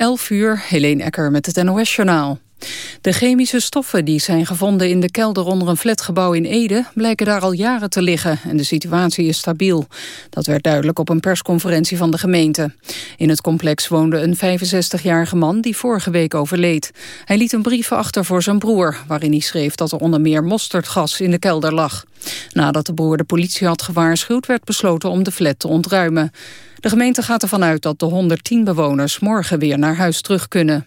11 uur, Helene Ecker met het NOS-journaal. De chemische stoffen die zijn gevonden in de kelder onder een flatgebouw in Ede... blijken daar al jaren te liggen en de situatie is stabiel. Dat werd duidelijk op een persconferentie van de gemeente. In het complex woonde een 65-jarige man die vorige week overleed. Hij liet een brief achter voor zijn broer... waarin hij schreef dat er onder meer mosterdgas in de kelder lag. Nadat de broer de politie had gewaarschuwd... werd besloten om de flat te ontruimen. De gemeente gaat ervan uit dat de 110 bewoners morgen weer naar huis terug kunnen.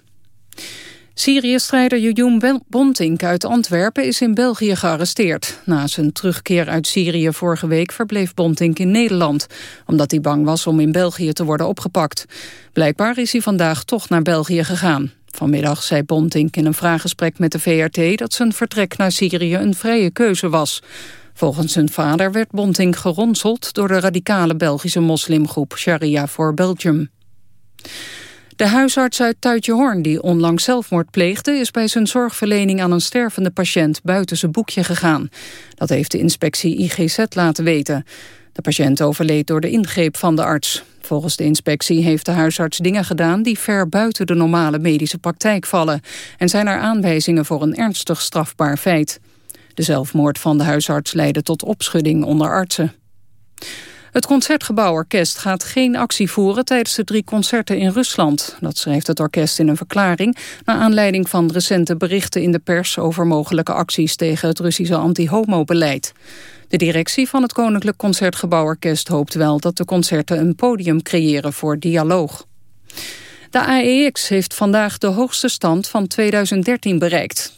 Syrië-strijder Jujun Bontink uit Antwerpen is in België gearresteerd. Na zijn terugkeer uit Syrië vorige week verbleef Bontink in Nederland... omdat hij bang was om in België te worden opgepakt. Blijkbaar is hij vandaag toch naar België gegaan. Vanmiddag zei Bontink in een vraaggesprek met de VRT... dat zijn vertrek naar Syrië een vrije keuze was. Volgens zijn vader werd Bontink geronseld... door de radicale Belgische moslimgroep Sharia for Belgium. De huisarts uit Tuitjehoorn die onlangs zelfmoord pleegde... is bij zijn zorgverlening aan een stervende patiënt buiten zijn boekje gegaan. Dat heeft de inspectie IGZ laten weten. De patiënt overleed door de ingreep van de arts. Volgens de inspectie heeft de huisarts dingen gedaan... die ver buiten de normale medische praktijk vallen... en zijn er aanwijzingen voor een ernstig strafbaar feit. De zelfmoord van de huisarts leidde tot opschudding onder artsen. Het Concertgebouworkest gaat geen actie voeren tijdens de drie concerten in Rusland. Dat schrijft het orkest in een verklaring... naar aanleiding van recente berichten in de pers... over mogelijke acties tegen het Russische anti-homo-beleid. De directie van het Koninklijk Concertgebouworkest hoopt wel... dat de concerten een podium creëren voor dialoog. De AEX heeft vandaag de hoogste stand van 2013 bereikt, 385,73.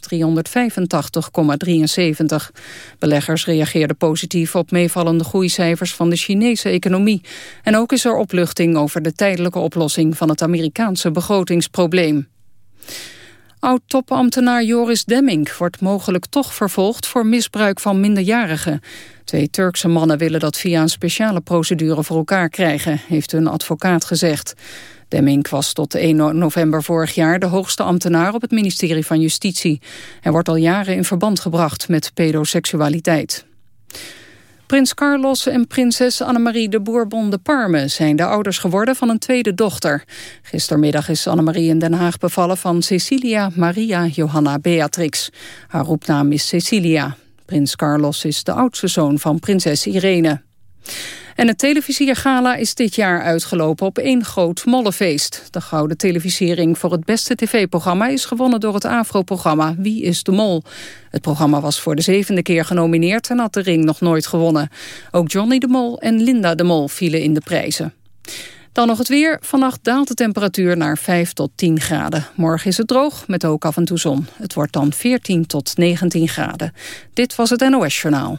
Beleggers reageerden positief op meevallende groeicijfers van de Chinese economie. En ook is er opluchting over de tijdelijke oplossing van het Amerikaanse begrotingsprobleem. Oud-topambtenaar Joris Demming wordt mogelijk toch vervolgd voor misbruik van minderjarigen. Twee Turkse mannen willen dat via een speciale procedure voor elkaar krijgen, heeft hun advocaat gezegd. Demming was tot 1 november vorig jaar de hoogste ambtenaar op het ministerie van Justitie. Hij wordt al jaren in verband gebracht met pedoseksualiteit. Prins Carlos en prinses Annemarie de Bourbon de Parme zijn de ouders geworden van een tweede dochter. Gistermiddag is Annemarie in Den Haag bevallen van Cecilia Maria Johanna Beatrix. Haar roepnaam is Cecilia. Prins Carlos is de oudste zoon van prinses Irene. En het televisiergala is dit jaar uitgelopen op één groot mollefeest. De gouden televisiering voor het beste tv-programma is gewonnen door het AVRO-programma Wie is de Mol? Het programma was voor de zevende keer genomineerd en had de ring nog nooit gewonnen. Ook Johnny de Mol en Linda de Mol vielen in de prijzen. Dan nog het weer. Vannacht daalt de temperatuur naar 5 tot 10 graden. Morgen is het droog, met ook af en toe zon. Het wordt dan 14 tot 19 graden. Dit was het NOS Journaal.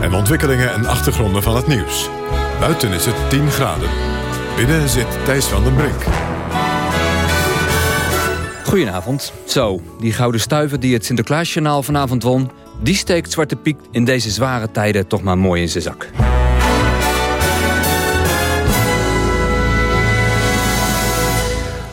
en ontwikkelingen en achtergronden van het nieuws. Buiten is het 10 graden. Binnen zit Thijs van den Brink. Goedenavond. Zo, die gouden stuiver die het Sinterklaasjournaal vanavond won... die steekt Zwarte Piek in deze zware tijden toch maar mooi in zijn zak.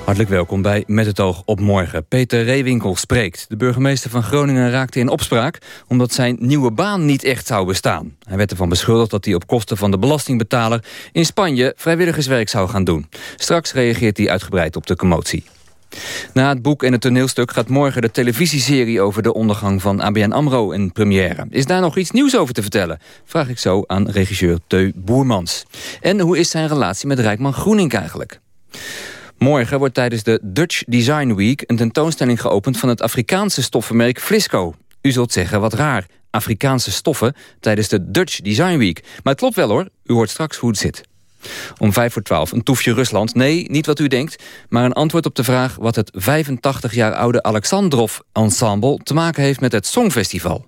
Hartelijk welkom bij Met het oog op morgen. Peter Reewinkel spreekt. De burgemeester van Groningen raakte in opspraak... omdat zijn nieuwe baan niet echt zou bestaan. Hij werd ervan beschuldigd dat hij op kosten van de belastingbetaler... in Spanje vrijwilligerswerk zou gaan doen. Straks reageert hij uitgebreid op de commotie. Na het boek en het toneelstuk gaat morgen de televisieserie... over de ondergang van ABN AMRO in première. Is daar nog iets nieuws over te vertellen? Vraag ik zo aan regisseur Teu Boermans. En hoe is zijn relatie met Rijkman Groening eigenlijk? Morgen wordt tijdens de Dutch Design Week een tentoonstelling geopend van het Afrikaanse stoffenmerk Flisco. U zult zeggen, wat raar, Afrikaanse stoffen tijdens de Dutch Design Week. Maar het klopt wel hoor, u hoort straks hoe het zit. Om vijf voor twaalf, een toefje Rusland. Nee, niet wat u denkt, maar een antwoord op de vraag... wat het 85 jaar oude Alexandrov Ensemble te maken heeft met het Songfestival.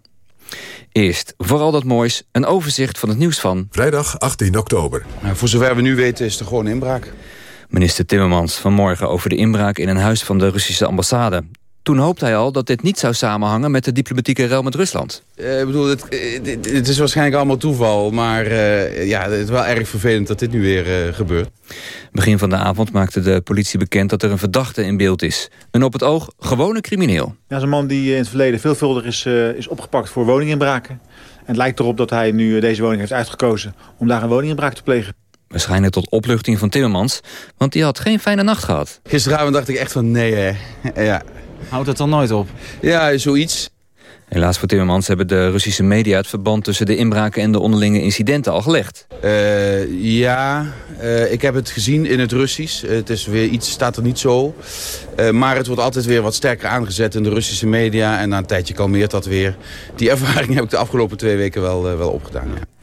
Eerst, vooral dat moois, een overzicht van het nieuws van... Vrijdag 18 oktober. Nou, voor zover we nu weten is er gewoon inbraak. Minister Timmermans vanmorgen over de inbraak in een huis van de Russische ambassade. Toen hoopte hij al dat dit niet zou samenhangen met de diplomatieke ruil met Rusland. Uh, ik bedoel, het, het, is waarschijnlijk allemaal toeval, maar uh, ja, het is wel erg vervelend dat dit nu weer uh, gebeurt. Begin van de avond maakte de politie bekend dat er een verdachte in beeld is. Een op het oog gewone crimineel. Ja, is een man die in het verleden veelvuldig is, is opgepakt voor woninginbraken. En het lijkt erop dat hij nu deze woning heeft uitgekozen om daar een woninginbraak te plegen. Waarschijnlijk tot opluchting van Timmermans, want die had geen fijne nacht gehad. Gisteravond dacht ik echt van nee hè. ja, Houdt het dan nooit op? Ja, zoiets. Helaas voor Timmermans hebben de Russische media... het verband tussen de inbraken en de onderlinge incidenten al gelegd. Uh, ja, uh, ik heb het gezien in het Russisch. het is weer iets, staat er niet zo. Uh, maar het wordt altijd weer wat sterker aangezet in de Russische media. En na een tijdje kalmeert dat weer. Die ervaring heb ik de afgelopen twee weken wel, wel opgedaan, ja.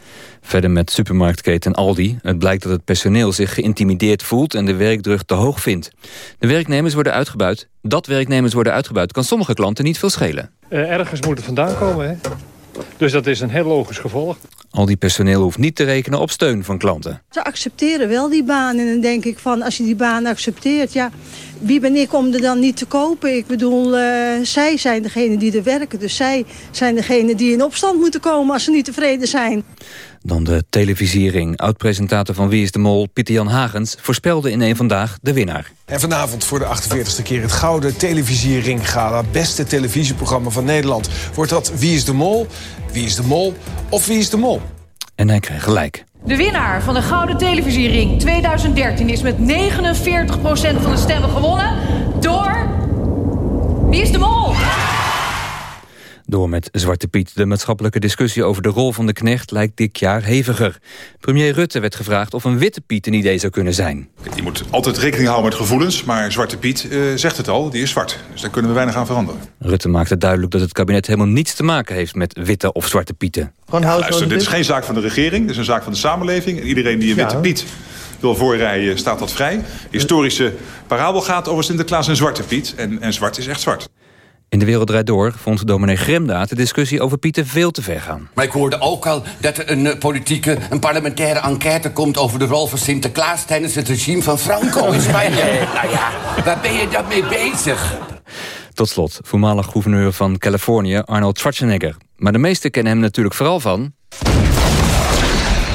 Verder met supermarktketen Aldi. Het blijkt dat het personeel zich geïntimideerd voelt en de werkdruk te hoog vindt. De werknemers worden uitgebuit. Dat werknemers worden uitgebuit kan sommige klanten niet veel schelen. Uh, ergens moet het vandaan komen, hè? Dus dat is een heel logisch gevolg. Al die personeel hoeft niet te rekenen op steun van klanten. Ze accepteren wel die baan. En dan denk ik van, als je die baan accepteert... ja, wie ben ik om er dan niet te kopen? Ik bedoel, uh, zij zijn degene die er werken. Dus zij zijn degene die in opstand moeten komen als ze niet tevreden zijn. Dan de televisiering. Oud-presentator van Wie is de Mol, Pieter-Jan Hagens... voorspelde in een vandaag de winnaar. En vanavond voor de 48e keer het Gouden Televisiering Gala. Beste televisieprogramma van Nederland. Wordt dat Wie is de Mol, Wie is de Mol of Wie is de Mol? En hij kreeg gelijk. De winnaar van de Gouden Televisiering 2013 is met 49% van de stemmen gewonnen door... Wie is de Mol? Door met Zwarte Piet. De maatschappelijke discussie over de rol van de knecht lijkt dit jaar heviger. Premier Rutte werd gevraagd of een witte Piet een idee zou kunnen zijn. Je moet altijd rekening houden met gevoelens, maar Zwarte Piet uh, zegt het al, die is zwart. Dus daar kunnen we weinig aan veranderen. Rutte maakte duidelijk dat het kabinet helemaal niets te maken heeft met witte of zwarte Pieten. Ja, luister, dit is geen zaak van de regering, dit is een zaak van de samenleving. En iedereen die een witte ja. Piet wil voorrijden, staat dat vrij. De historische parabel gaat over Sinterklaas en Zwarte Piet. En, en zwart is echt zwart. In de Wereld Draait Door vond dominee Gremda de discussie over Pieten veel te ver gaan. Maar ik hoorde ook al dat er een politieke, een parlementaire enquête komt... over de rol van Sinterklaas tijdens het regime van Franco in Spanje. nou ja, waar ben je dan mee bezig? Tot slot, voormalig gouverneur van Californië, Arnold Schwarzenegger. Maar de meesten kennen hem natuurlijk vooral van...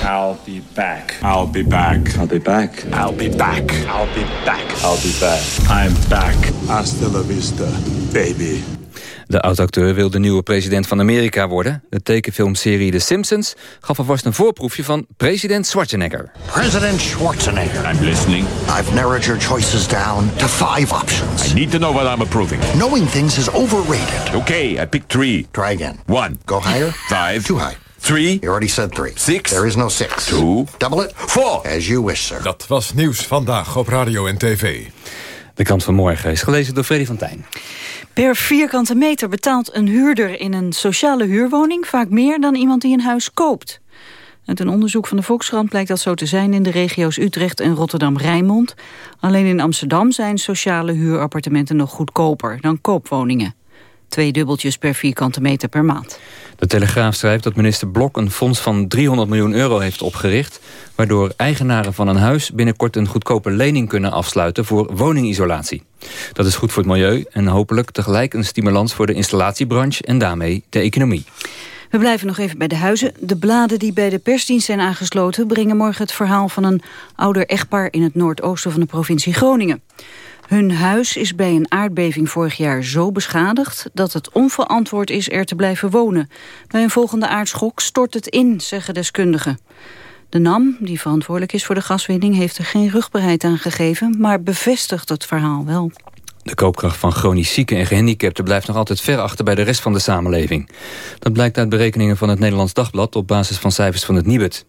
I'll be back. I'll be back. I'll be back. I'll be back. I'll be back. I'll be back. I'm back. Hasta la vista, baby. De oud-acteur wil de nieuwe president van Amerika worden. De tekenfilmserie The Simpsons gaf alvast een voorproefje van president Schwarzenegger. President Schwarzenegger. I'm listening. I've narrowed your choices down to five options. I need to know what I'm approving. Knowing things is overrated. Okay, I picked three. Try again. One. Go higher. Five. Too high. Three. You already said three. Six. There is no six. Two. Double it. Four. As you wish, sir. Dat was nieuws vandaag op radio en tv. De kant van morgen is gelezen door Freddy van Tijn. Per vierkante meter betaalt een huurder in een sociale huurwoning... vaak meer dan iemand die een huis koopt. Uit een onderzoek van de Volkskrant blijkt dat zo te zijn... in de regio's Utrecht en Rotterdam-Rijnmond. Alleen in Amsterdam zijn sociale huurappartementen nog goedkoper dan koopwoningen. Twee dubbeltjes per vierkante meter per maand. De Telegraaf schrijft dat minister Blok een fonds van 300 miljoen euro heeft opgericht... waardoor eigenaren van een huis binnenkort een goedkope lening kunnen afsluiten voor woningisolatie. Dat is goed voor het milieu en hopelijk tegelijk een stimulans voor de installatiebranche en daarmee de economie. We blijven nog even bij de huizen. De bladen die bij de persdienst zijn aangesloten... brengen morgen het verhaal van een ouder echtpaar... in het noordoosten van de provincie Groningen. Hun huis is bij een aardbeving vorig jaar zo beschadigd... dat het onverantwoord is er te blijven wonen. Bij een volgende aardschok stort het in, zeggen deskundigen. De NAM, die verantwoordelijk is voor de gaswinning... heeft er geen rugbaarheid aan gegeven, maar bevestigt het verhaal wel. De koopkracht van chronisch zieken en gehandicapten blijft nog altijd ver achter bij de rest van de samenleving. Dat blijkt uit berekeningen van het Nederlands Dagblad op basis van cijfers van het Nibud.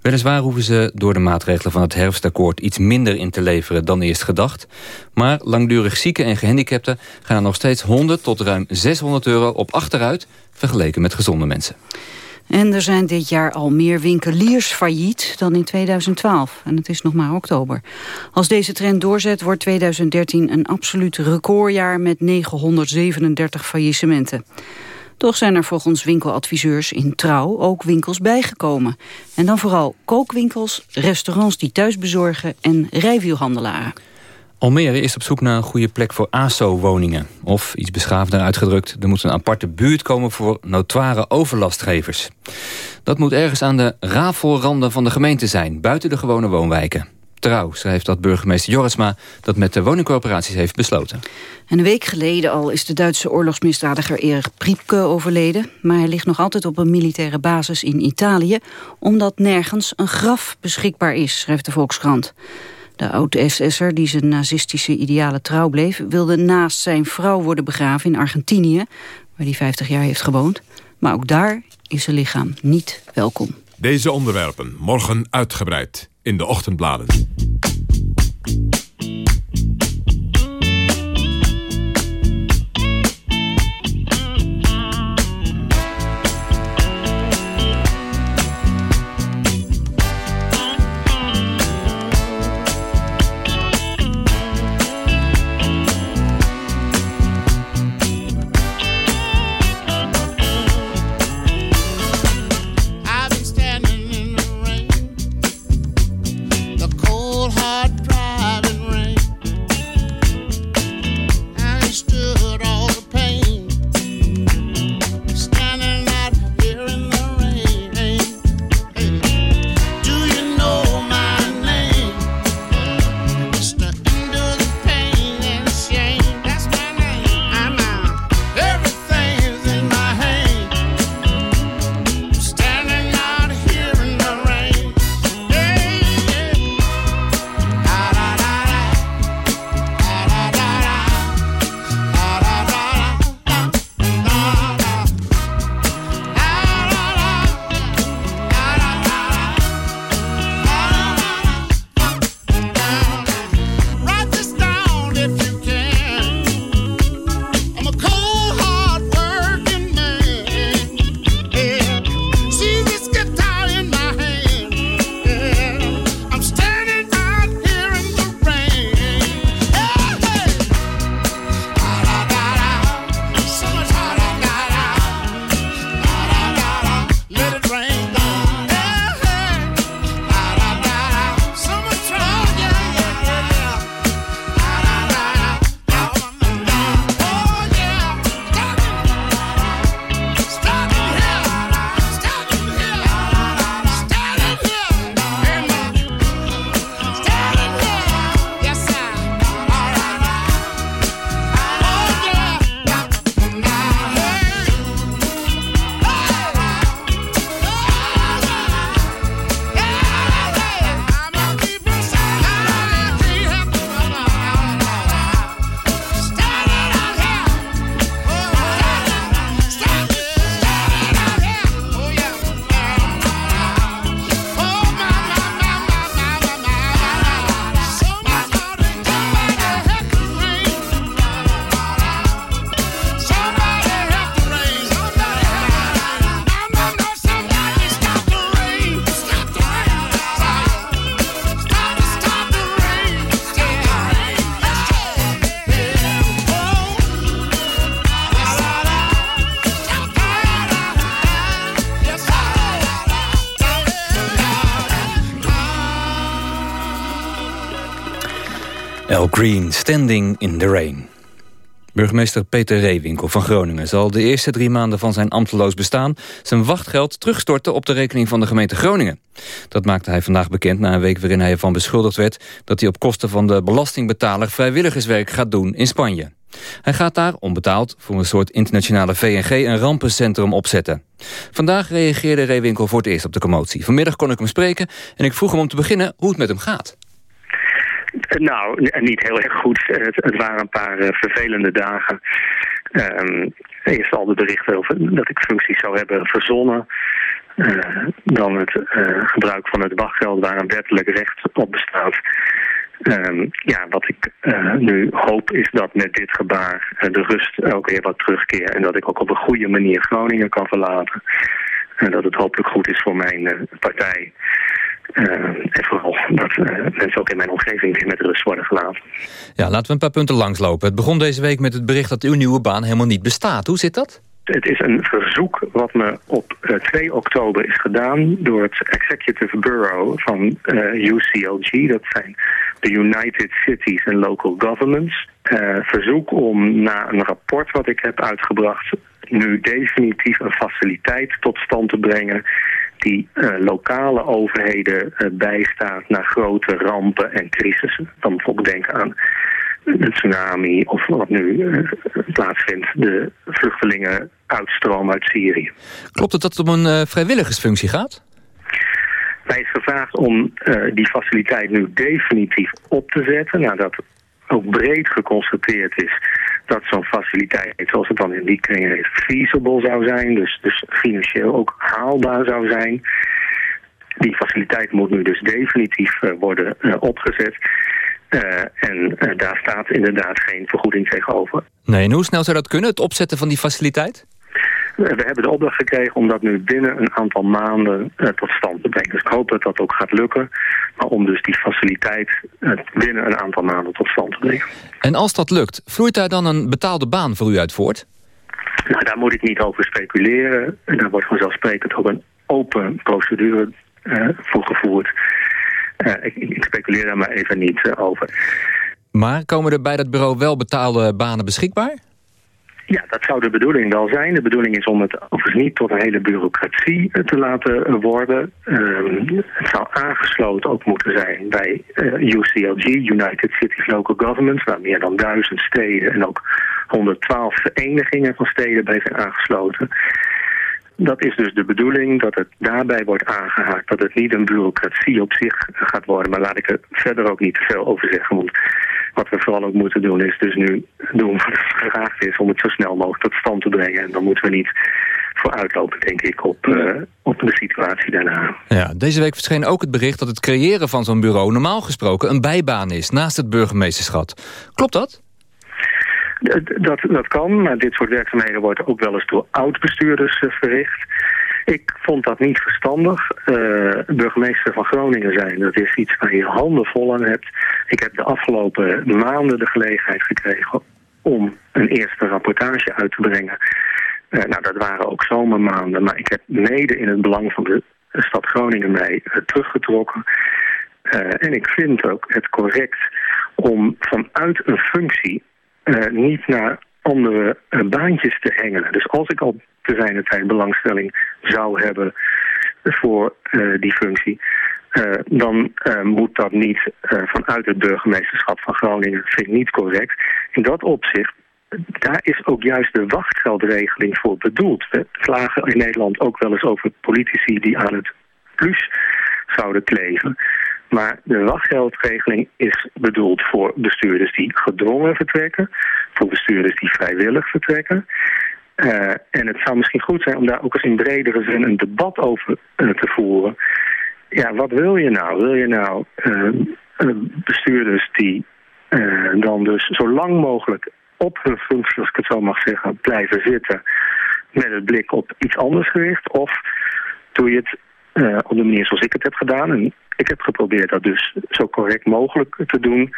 Weliswaar hoeven ze door de maatregelen van het herfstakkoord iets minder in te leveren dan eerst gedacht. Maar langdurig zieken en gehandicapten gaan er nog steeds 100 tot ruim 600 euro op achteruit vergeleken met gezonde mensen. En er zijn dit jaar al meer winkeliers failliet dan in 2012. En het is nog maar oktober. Als deze trend doorzet, wordt 2013 een absoluut recordjaar met 937 faillissementen. Toch zijn er volgens winkeladviseurs in Trouw ook winkels bijgekomen. En dan vooral kookwinkels, restaurants die thuis bezorgen en rijwielhandelaren. Almere is op zoek naar een goede plek voor ASO-woningen. Of, iets beschaafder uitgedrukt, er moet een aparte buurt komen voor notoire overlastgevers. Dat moet ergens aan de rafelranden van de gemeente zijn, buiten de gewone woonwijken. Trouw schrijft dat burgemeester Jorisma dat met de woningcorporaties heeft besloten. een week geleden al is de Duitse oorlogsmisdadiger Erich Priepke overleden. Maar hij ligt nog altijd op een militaire basis in Italië... omdat nergens een graf beschikbaar is, schrijft de Volkskrant. De oud-SS'er, die zijn nazistische idealen trouw bleef... wilde naast zijn vrouw worden begraven in Argentinië... waar hij 50 jaar heeft gewoond. Maar ook daar is zijn lichaam niet welkom. Deze onderwerpen morgen uitgebreid in de ochtendbladen. heart. Green, Standing in the Rain. Burgemeester Peter Reewinkel van Groningen zal de eerste drie maanden van zijn ambteloos bestaan zijn wachtgeld terugstorten op de rekening van de gemeente Groningen. Dat maakte hij vandaag bekend na een week waarin hij ervan beschuldigd werd dat hij op kosten van de belastingbetaler vrijwilligerswerk gaat doen in Spanje. Hij gaat daar, onbetaald, voor een soort internationale VNG een rampencentrum opzetten. Vandaag reageerde Reewinkel voor het eerst op de commotie. Vanmiddag kon ik hem spreken en ik vroeg hem om te beginnen hoe het met hem gaat. Nou, niet heel erg goed. Het, het waren een paar uh, vervelende dagen. Um, eerst al de berichten over dat ik functies zou hebben verzonnen. Uh, dan het uh, gebruik van het wachtgeld waar een wettelijk recht op bestaat. Um, ja, wat ik nu hoop is dat met dit gebaar de rust ook weer wat terugkeert. En dat ik ook op een goede manier Groningen kan verlaten. En dat het hopelijk goed is voor mijn partij. Uh, en vooral dat uh, mensen ook in mijn omgeving weer met rust worden gelaten. Ja, laten we een paar punten langslopen. Het begon deze week met het bericht dat uw nieuwe baan helemaal niet bestaat. Hoe zit dat? Het is een verzoek wat me op 2 eh, oktober is gedaan door het Executive Bureau van eh, UCLG. Dat zijn de United Cities and Local Governments. Verzoek om na een rapport wat ik heb uitgebracht nu definitief een faciliteit tot stand te brengen die lokale overheden bijstaat naar grote rampen en crisissen. Dan bijvoorbeeld denken aan de tsunami of wat nu uh, plaatsvindt, de vluchtelingen uitstroom uit Syrië. Klopt het dat het om een vrijwilligersfunctie gaat? Mij is gevraagd om die faciliteit nu definitief op te zetten, nadat ook breed geconstateerd is dat zo'n faciliteit, zoals het dan in die kringen is, feasible zou zijn, dus, dus financieel ook haalbaar zou zijn. Die faciliteit moet nu dus definitief worden opgezet. Uh, en daar staat inderdaad geen vergoeding tegenover. Nee, en hoe snel zou dat kunnen, het opzetten van die faciliteit? We hebben de opdracht gekregen om dat nu binnen een aantal maanden uh, tot stand te brengen. Dus ik hoop dat dat ook gaat lukken. Maar om dus die faciliteit binnen een aantal maanden tot stand te brengen. En als dat lukt, vloeit daar dan een betaalde baan voor u uit voort? Nou, daar moet ik niet over speculeren. Daar wordt vanzelfsprekend ook een open procedure voor gevoerd. Eh, ik, ik, speculeer daar maar even niet eh, over. Maar komen er bij dat bureau wel betaalde banen beschikbaar? Ja, dat zou de bedoeling wel zijn. De bedoeling is om het overigens niet tot een hele bureaucratie eh, te laten worden. Ehm, het zou aangesloten ook moeten zijn bij UCLG, United Cities Local Governments, waar meer dan duizend steden en ook 112 verenigingen van steden bij zijn aangesloten. Dat is dus de bedoeling dat het daarbij wordt aangehaakt. Dat het niet een bureaucratie op zich gaat worden. Maar laat ik er verder ook niet te veel over zeggen. Want wat we vooral ook moeten doen is dus nu doen wat gevraagd is... om het zo snel mogelijk tot stand te brengen. En dan moeten we niet vooruitlopen, denk ik, op, uh, op de situatie daarna. Ja, deze week verscheen ook het bericht dat het creëren van zo'n bureau... normaal gesproken een bijbaan is naast het burgemeesterschap. Klopt dat? Dat, dat kan, maar dit soort werkzaamheden worden ook wel eens door oud-bestuurders eh, verricht. Ik vond dat niet verstandig. Uh, burgemeester van Groningen zijn, dat is iets waar je handen vol aan hebt. Ik heb de afgelopen maanden de gelegenheid gekregen om een eerste rapportage uit te brengen. Nou, dat waren ook zomermaanden, maar ik heb mede in het belang van de stad Groningen mij teruggetrokken. en ik vind ook het correct om vanuit een functie niet naar andere uh, baantjes te hengelen. Dus als ik al te zijn tijd belangstelling zou hebben voor uh, die functie... dan moet dat niet vanuit het burgemeesterschap van Groningen. vind ik niet correct. In dat opzicht daar is ook juist de wachtgeldregeling voor bedoeld. We klagen in Nederland ook wel eens over politici die aan het plus zouden kleven. Maar de wachtgeldregeling is bedoeld voor bestuurders die gedwongen vertrekken, voor bestuurders die vrijwillig vertrekken. Uh, en het zou misschien goed zijn om daar ook eens in bredere zin een debat over uh, te voeren. Ja, wat wil je nou? Wil je nou uh, bestuurders die dan dus zo lang mogelijk op hun functie, als ik het zo mag zeggen, blijven zitten met het blik op iets anders gericht? Of doe je het uh, op de manier zoals ik het heb gedaan. En ik heb geprobeerd dat dus zo correct mogelijk te doen.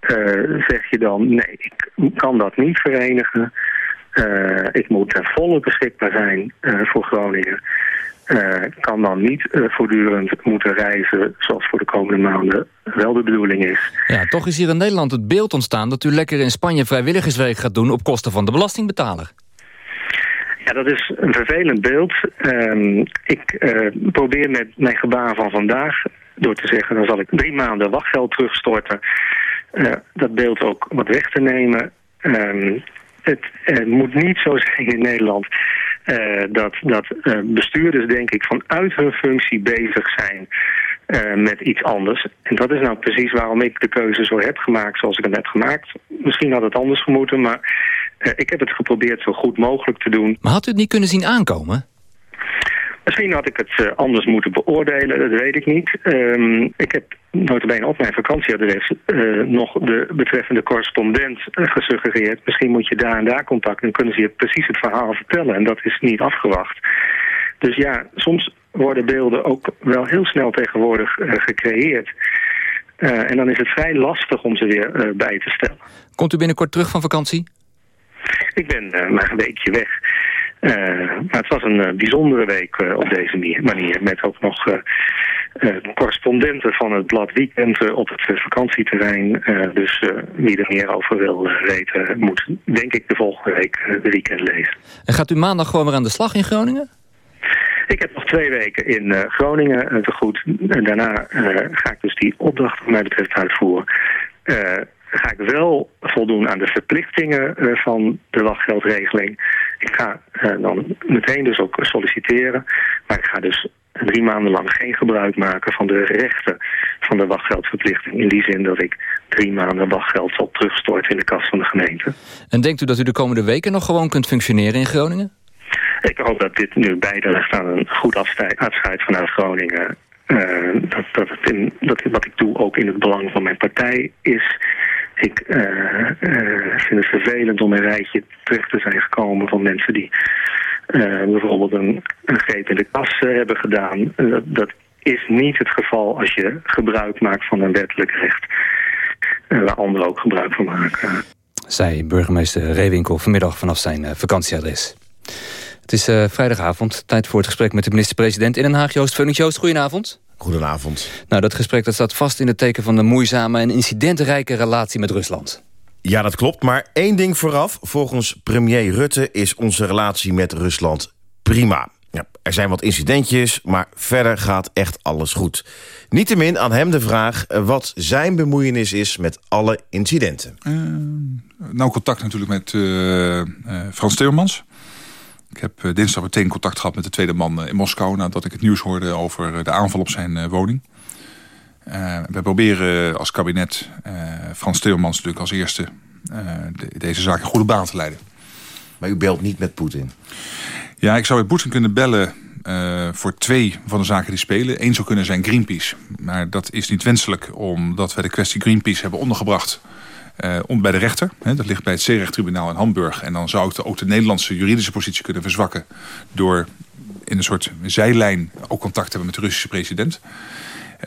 Uh, zeg je dan, nee, ik kan dat niet verenigen. Uh, ik moet ten volle beschikbaar zijn voor Groningen. kan dan niet voortdurend moeten reizen zoals voor de komende maanden wel de bedoeling is. Ja, toch is hier in Nederland het beeld ontstaan dat u lekker in Spanje vrijwilligerswerk gaat doen op kosten van de belastingbetaler. Ja, dat is een vervelend beeld. Um, ik uh, probeer met mijn gebaar van vandaag door te zeggen... dan zal ik drie maanden wachtgeld terugstorten. Uh, dat beeld ook wat weg te nemen. Um, het moet niet zo zijn in Nederland... Uh, dat, dat bestuurders, denk ik, vanuit hun functie bezig zijn met iets anders. En dat is nou precies waarom ik de keuze zo heb gemaakt zoals ik het heb gemaakt. Misschien had het anders gemoeten, maar ik heb het geprobeerd zo goed mogelijk te doen. Maar had u het niet kunnen zien aankomen? Misschien had ik het uh, anders moeten beoordelen, dat weet ik niet. Um, ik heb notabene op mijn vakantieadres uh, nog de betreffende correspondent gesuggereerd. Misschien moet je daar en daar contacten en kunnen ze je precies het verhaal vertellen. En dat is niet afgewacht. Dus ja, soms worden beelden ook wel heel snel tegenwoordig uh, gecreëerd. Uh, en dan is het vrij lastig om ze weer bij te stellen. Komt u binnenkort terug van vakantie? Ik ben maar een weekje weg. maar het was een bijzondere week op deze manier. Met ook nog correspondenten van het blad Weekend op het vakantieterrein. dus wie er meer over wil weten, moet denk ik de volgende week de weekend lezen. En gaat u maandag gewoon weer aan de slag in Groningen? Ik heb nog twee weken in uh, Groningen uh, te goed. En daarna uh, ga ik dus die opdracht wat mij betreft uitvoeren. Ga ik wel voldoen aan de verplichtingen van de wachtgeldregeling. Ik ga dan meteen dus ook solliciteren. Maar ik ga dus drie maanden lang geen gebruik maken van de rechten van de wachtgeldverplichting. In die zin dat ik drie maanden wachtgeld zal terugstorten in de kas van de gemeente. En denkt u dat u de komende weken nog gewoon kunt functioneren in Groningen? Ik hoop dat dit nu bijdraagt aan een goed afscheid vanuit Groningen. Uh, dat, dat, het in, dat wat ik doe ook in het belang van mijn partij is. Ik uh, uh, vind het vervelend om een rijtje terug te zijn gekomen van mensen die bijvoorbeeld een, een greep in de kas hebben gedaan. Dat is niet het geval als je gebruik maakt van een wettelijk recht. waar anderen ook gebruik van maken. Zij burgemeester Reewinkel vanmiddag vanaf zijn vakantieadres. Het is uh, vrijdagavond, tijd voor het gesprek met de minister-president in Den Haag. Joost Vunnings. Joost, goedenavond. Goedenavond. Nou, dat gesprek dat staat vast in het teken van de moeizame en incidentenrijke relatie met Rusland. Ja, dat klopt. Maar één ding vooraf. Volgens premier Rutte is onze relatie met Rusland prima. Ja, er zijn wat incidentjes, maar verder gaat echt alles goed. Niettemin aan hem de vraag wat zijn bemoeienis is met alle incidenten. Uh, nou, contact natuurlijk met uh, uh, Frans Timmermans. Ik heb eh, dinsdag meteen contact gehad met de tweede man eh, in Moskou... nadat ik het nieuws hoorde over eh, de aanval op zijn woning. we proberen als kabinet Frans Timmermans natuurlijk als eerste... deze zaak in goede baan te leiden. Maar u belt niet met Poetin? Ja, ik zou met Poetin kunnen bellen uh, voor twee van de zaken die spelen. Eén zou kunnen zijn Greenpeace. Maar dat is niet wenselijk omdat wij de kwestie Greenpeace hebben ondergebracht uh, om bij de rechter. Hè, dat ligt bij het Zeerechttribunaal in Hamburg. En dan zou ik de, ook de Nederlandse juridische positie kunnen verzwakken... door in een soort zijlijn ook contact te hebben met de Russische president.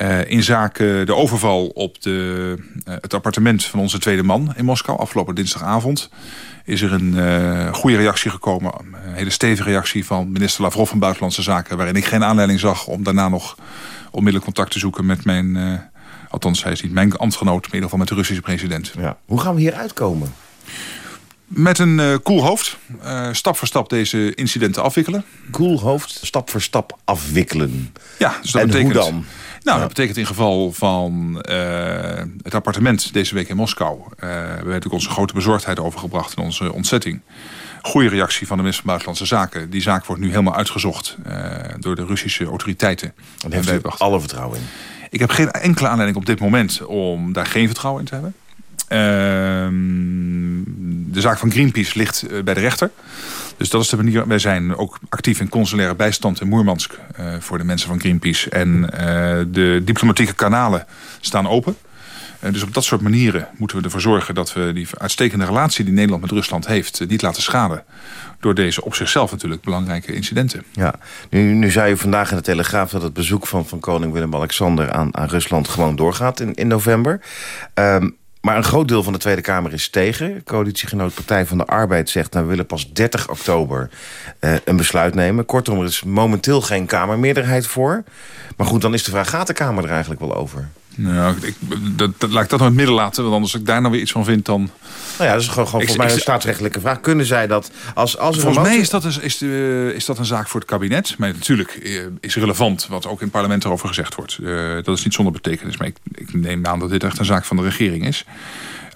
Uh, in zaken de overval op de, uh, het appartement van onze tweede man in Moskou... afgelopen dinsdagavond is er een goede reactie gekomen. Een hele stevige reactie van minister Lavrov van Buitenlandse Zaken... waarin ik geen aanleiding zag om daarna nog onmiddellijk contact te zoeken met mijn Althans, hij is niet mijn ambtgenoot, maar in ieder geval met de Russische president. Ja. Hoe gaan we hier uitkomen? Met een uh, koel hoofd, uh, stap voor stap deze incidenten afwikkelen. Koel hoofd, stap voor stap afwikkelen. Ja, dus dat en betekent, hoe dan? Nou, dat betekent in geval van uh, het appartement deze week in Moskou. we hebben natuurlijk onze grote bezorgdheid overgebracht en onze ontzetting. Goede reactie van de minister van Buitenlandse Zaken. Die zaak wordt nu helemaal uitgezocht door de Russische autoriteiten. En heeft u alle vertrouwen in? Ik heb geen enkele aanleiding op dit moment om daar geen vertrouwen in te hebben. Ehm, de zaak van Greenpeace ligt eh, bij de rechter. Dus dat is de manier. Wij zijn ook actief in consulaire bijstand in Moermansk uh, voor de mensen van Greenpeace. En uh, de diplomatieke kanalen staan open. Uh, dus op dat soort manieren moeten we ervoor zorgen dat we die uitstekende relatie die Nederland met Rusland heeft niet laten schaden door deze op zichzelf natuurlijk belangrijke incidenten. Ja, nu, nu zei u vandaag in de Telegraaf dat het bezoek van, van koning Willem-Alexander aan, aan Rusland gewoon doorgaat in, in november. Um, maar een groot deel van de Tweede Kamer is tegen. Coalitiegenoot Partij van de Arbeid zegt... nou, we willen pas 30 oktober uh, een besluit nemen. Kortom, er is momenteel geen Kamermeerderheid voor. Maar goed, dan is de vraag, gaat de Kamer er eigenlijk wel over? Nou, ik, dat, dat, laat ik dat nog in het midden laten. Want anders ik daar nou weer iets van vind, dan... Nou ja, dat is gewoon, gewoon voor mij een staatsrechtelijke vraag. Kunnen zij dat als... als volgens mij is dat, een, is, de, is dat een zaak voor het kabinet. Maar natuurlijk eh, is relevant wat ook in het parlement erover gezegd wordt. Uh, dat is niet zonder betekenis. Maar ik, ik, neem aan dat dit echt een zaak van de regering is.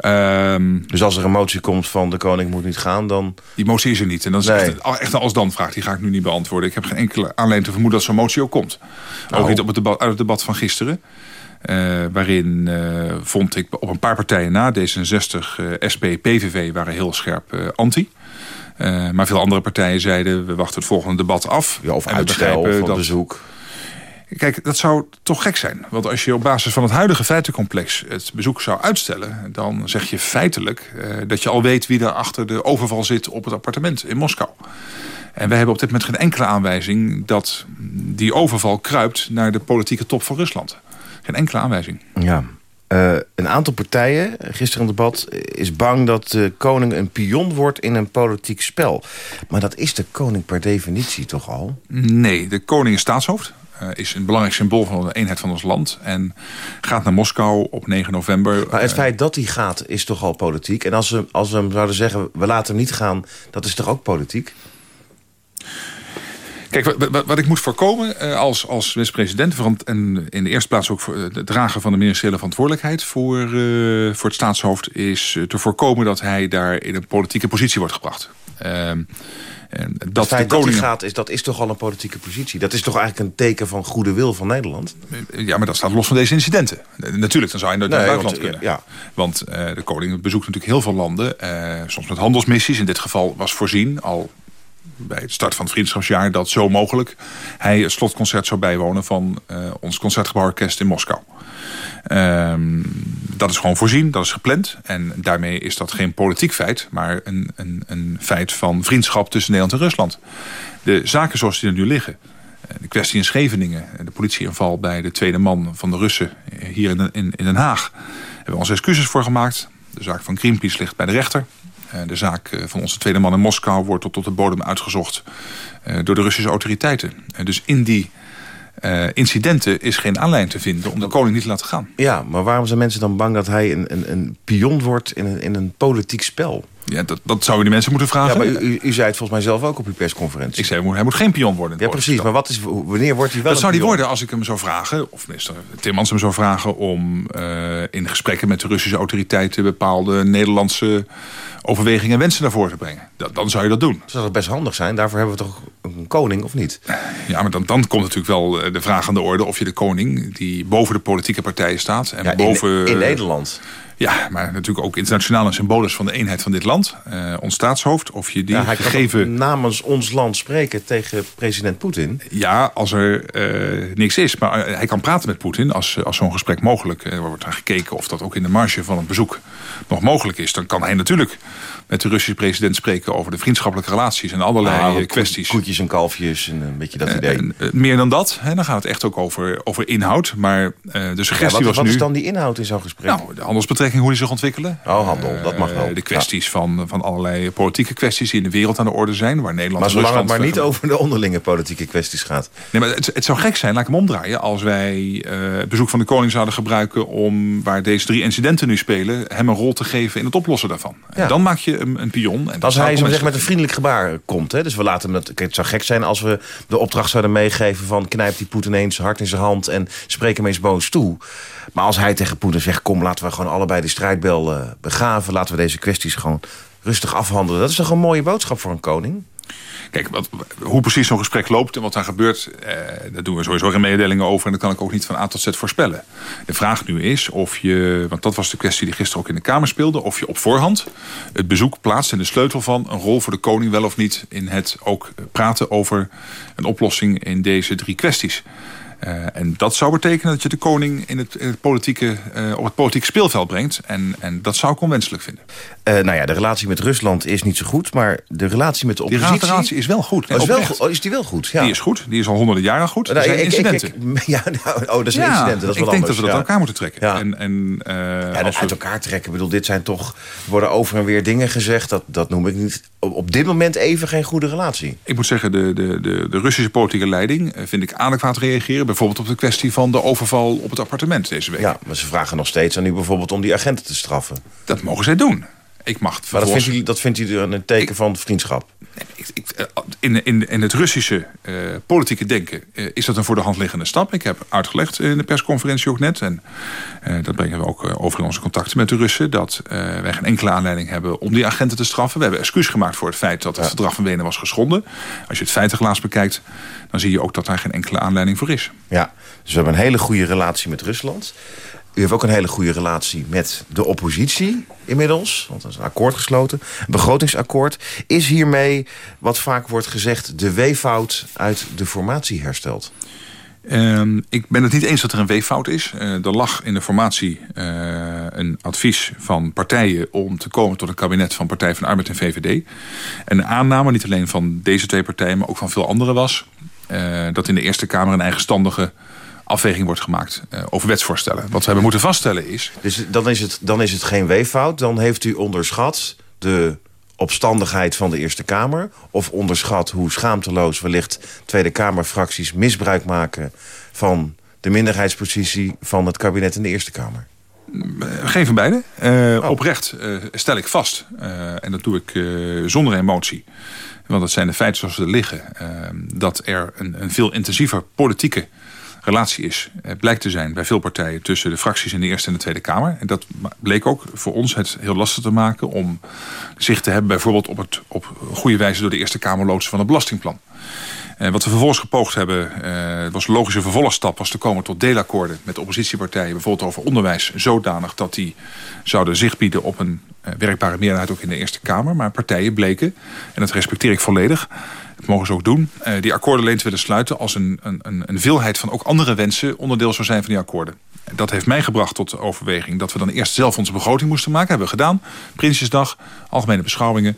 Um, dus als er een motie komt van de koning moet niet gaan, dan... Die motie is er niet. En dat is nee. echt, echt, een als-dan-vraag. Die ga ik nu niet beantwoorden. Ik heb geen enkele aanleiding te vermoeden dat zo'n motie ook komt. Ook niet op het debat, uit het debat van gisteren. Uh, waarin uh, vond ik op een paar partijen na, D66, uh, SP, PVV waren heel scherp anti. maar veel andere partijen zeiden, we wachten het volgende debat af. Ja, of uitstel van dat, bezoek. Kijk, dat zou toch gek zijn. Want als je op basis van het huidige feitencomplex het bezoek zou uitstellen... dan zeg je feitelijk dat je al weet wie er achter de overval zit op het appartement in Moskou. En wij hebben op dit moment geen enkele aanwijzing dat die overval kruipt naar de politieke top van Rusland. Geen enkele aanwijzing. Ja. Uh, een aantal partijen, gisteren in het debat, is bang dat de koning een pion wordt in een politiek spel. Maar dat is de koning per definitie toch al? Nee, de koning is staatshoofd. Uh, is een belangrijk symbool van de eenheid van ons land. En gaat naar Moskou op 9 november. Maar het feit dat hij gaat is toch al politiek? En als we, als we hem zouden zeggen, we laten hem niet gaan... dat is toch ook politiek? Kijk, wat, wat, ik moet voorkomen uh, als, als minister-president... en in de eerste plaats ook voor het dragen van de ministeriële verantwoordelijkheid... voor, uh, voor het staatshoofd is te voorkomen dat hij daar in een politieke positie wordt gebracht. Uh, en dat het feit de koning... dat hij gaat, is, dat is toch al een politieke positie? Dat is toch eigenlijk een teken van goede wil van Nederland? Ja, maar dat staat los van deze incidenten. Natuurlijk, dan zou je naar het nee, buitenland want, kunnen. Ja. Want uh, de koning bezoekt natuurlijk heel veel landen. Uh, soms met handelsmissies. In dit geval was voorzien, al bij het start van het vriendschapsjaar... dat zo mogelijk hij het slotconcert zou bijwonen... van uh, ons Concertgebouworkest in Moskou. Um, dat is gewoon voorzien, dat is gepland. En daarmee is dat geen politiek feit... maar een, een, een feit van vriendschap tussen Nederland en Rusland. De zaken zoals die er nu liggen... Eh, de kwestie in Scheveningen, de politieinval bij de tweede man van de Russen hier in, in, in Den Haag. Hebben we onze excuses voor gemaakt. De zaak van Greenpeace ligt bij de rechter. Eh, de zaak eh, van onze tweede man in Moskou wordt tot, tot de bodem uitgezocht eh, door de Russische autoriteiten. dus in die incidenten is geen aanleiding te vinden om de koning niet te laten gaan. Ja, maar waarom zijn mensen dan bang dat hij een, een, een pion wordt in een, in een politiek spel? Ja, dat, dat zouden die mensen moeten vragen. Ja, maar u, u, zei het volgens mij zelf ook op uw persconferentie. Ik zei, hij moet geen pion worden. Ja, precies. Maar wat is, wanneer wordt hij wel Dat zou hij worden als ik hem zou vragen, of minister Timmans hem zou vragen... om uh, in gesprekken met de Russische autoriteiten... bepaalde Nederlandse overwegingen en wensen naar voren te brengen. Dat, dan zou je dat doen. Dat zou toch best handig zijn? Daarvoor hebben we toch een koning, of niet? Ja, maar dan, dan komt natuurlijk wel eh, de vraag aan de orde... of je de koning, die boven de politieke partijen staat... en ja, boven, in, in Nederland... Ja, maar natuurlijk ook internationaal en symbolisch van de eenheid van dit land. Uh, ons staatshoofd. Of je die ja, hij gegeven... kan namens ons land spreken tegen president Poetin. Ja, als er uh, niks is. Maar hij kan praten met Poetin als, als zo'n gesprek mogelijk. Er wordt naar gekeken of dat ook in de marge van het bezoek nog mogelijk is. Dan kan hij natuurlijk met de Russische president spreken over de vriendschappelijke relaties en allerlei nou, kwesties. Koetjes en kalfjes en een beetje dat uh, idee. Meer dan dat, hè, dan gaat het echt ook over, over inhoud. Maar de suggestie ja, wat, was wat nu... is dan die inhoud in zo'n gesprek? Nou, de handelsbetrekkingen, hoe die zich ontwikkelen. Oh, handel, dat mag wel. De kwesties ja. van, van allerlei politieke kwesties die in de wereld aan de orde zijn. Waar Nederland maar zolang het maar niet over de onderlinge politieke kwesties gaat. Nee, maar het, het zou gek zijn, laat ik hem omdraaien... als wij het bezoek van de koning zouden gebruiken... om waar deze drie incidenten nu spelen... hem een rol te geven in het oplossen daarvan. Ja. En dan maak je een, een pion... En als hij zo met een vriendelijk gebaar komt. Hè? Dus we laten hem het. Het zou gek zijn als we de opdracht zouden meegeven van knijp die Poetin eens hard in zijn hand en spreek hem eens boos toe. Maar als hij tegen Poetin zegt: kom, laten we gewoon allebei de strijdbel uh, begaven. Laten we deze kwesties gewoon rustig afhandelen. Dat is toch een mooie boodschap voor een koning? Kijk, wat, hoe precies zo'n gesprek loopt en wat daar gebeurt... Eh, daar doen we sowieso geen mededelingen over... en dat kan ik ook niet van A tot Z voorspellen. De vraag nu is of je, want dat was de kwestie die gisteren ook in de Kamer speelde... of je op voorhand het bezoek plaatst en de sleutel van... een rol voor de koning wel of niet in het ook praten over een oplossing in deze drie kwesties. Uh, en dat zou betekenen dat je de koning in het, in het politieke, uh, op het politieke speelveld brengt. En, en dat zou ik onwenselijk vinden. Uh, nou ja, de relatie met Rusland is niet zo goed. Maar de relatie met de oppositie... Die relatie is wel goed. Nee, oh, is, wel, oh, is die wel goed? Ja. Die is goed. Die is al honderden jaren goed. Nou, er zijn ik, incidenten. Ik, ik, ja, nou, oh, dat zijn ja, incidenten. Dat is ik wel denk anders. dat we dat ja. elkaar moeten trekken. Ja, en, en, ja dat uit elkaar trekken. Ik bedoel, dit zijn toch... worden over en weer dingen gezegd. Dat, dat noem ik niet... Op, op dit moment even geen goede relatie. Ik moet zeggen, de, de, de, de Russische politieke leiding... vind ik adequaat reageren. Bijvoorbeeld op de kwestie van de overval op het appartement deze week. Ja, maar ze vragen nog steeds aan u bijvoorbeeld om die agenten te straffen. Dat mogen zij doen. Ik mag het maar dat vindt, u, dat vindt u een teken ik, van vriendschap? Ik, ik, in, in, in het Russische uh, politieke denken uh, is dat een voor de hand liggende stap. Ik heb uitgelegd in de persconferentie ook net... en uh, dat brengen we ook over in onze contacten met de Russen... dat wij geen enkele aanleiding hebben om die agenten te straffen. We hebben excuus gemaakt voor het feit dat het ja. verdrag van Wenen was geschonden. Als je het feitenglaas bekijkt, dan zie je ook dat daar geen enkele aanleiding voor is. Ja, dus we hebben een hele goede relatie met Rusland... U heeft ook een hele goede relatie met de oppositie inmiddels. Want er is een akkoord gesloten. Een begrotingsakkoord. Is hiermee, wat vaak wordt gezegd, de weefout uit de formatie hersteld? Uh, ik ben het niet eens dat er een weeffout is. Uh, er lag in de formatie uh, een advies van partijen... om te komen tot een kabinet van Partij van Arbeid en VVD. En de aanname, niet alleen van deze twee partijen... maar ook van veel anderen was... Uh, dat in de Eerste Kamer een eigenstandige afweging wordt gemaakt uh, over wetsvoorstellen. Wat we hebben moeten vaststellen is... Dus dan is het, dan is het geen weeffout. Dan heeft u onderschat de opstandigheid van de Eerste Kamer... of onderschat hoe schaamteloos wellicht Tweede Kamerfracties misbruik maken... van de minderheidspositie van het kabinet in de Eerste Kamer? Geen van beide. Uh, Oprecht uh, stel ik vast, uh, en dat doe ik zonder emotie... want dat zijn de feiten zoals ze liggen... dat er een, een, veel intensiever politieke relatie is... blijkt te zijn bij veel partijen tussen de fracties in de Eerste en de Tweede Kamer. En dat bleek ook voor ons het heel lastig te maken... om zicht te hebben bijvoorbeeld op, het, op goede wijze... door de Eerste Kamer loodsen van het belastingplan. Uh, wat we vervolgens gepoogd hebben, uh, was een logische vervolgstap... was te komen tot deelakkoorden met oppositiepartijen... bijvoorbeeld over onderwijs, zodanig dat die zouden zicht bieden... op een uh, werkbare meerderheid ook in de Eerste Kamer. Maar partijen bleken, en dat respecteer ik volledig... dat mogen ze ook doen, die akkoorden alleen te willen sluiten... als een, een, een veelheid van ook andere wensen onderdeel zou zijn van die akkoorden. Dat heeft mij gebracht tot de overweging dat we dan eerst zelf onze begroting moesten maken. Hebben we gedaan. Prinsjesdag, algemene beschouwingen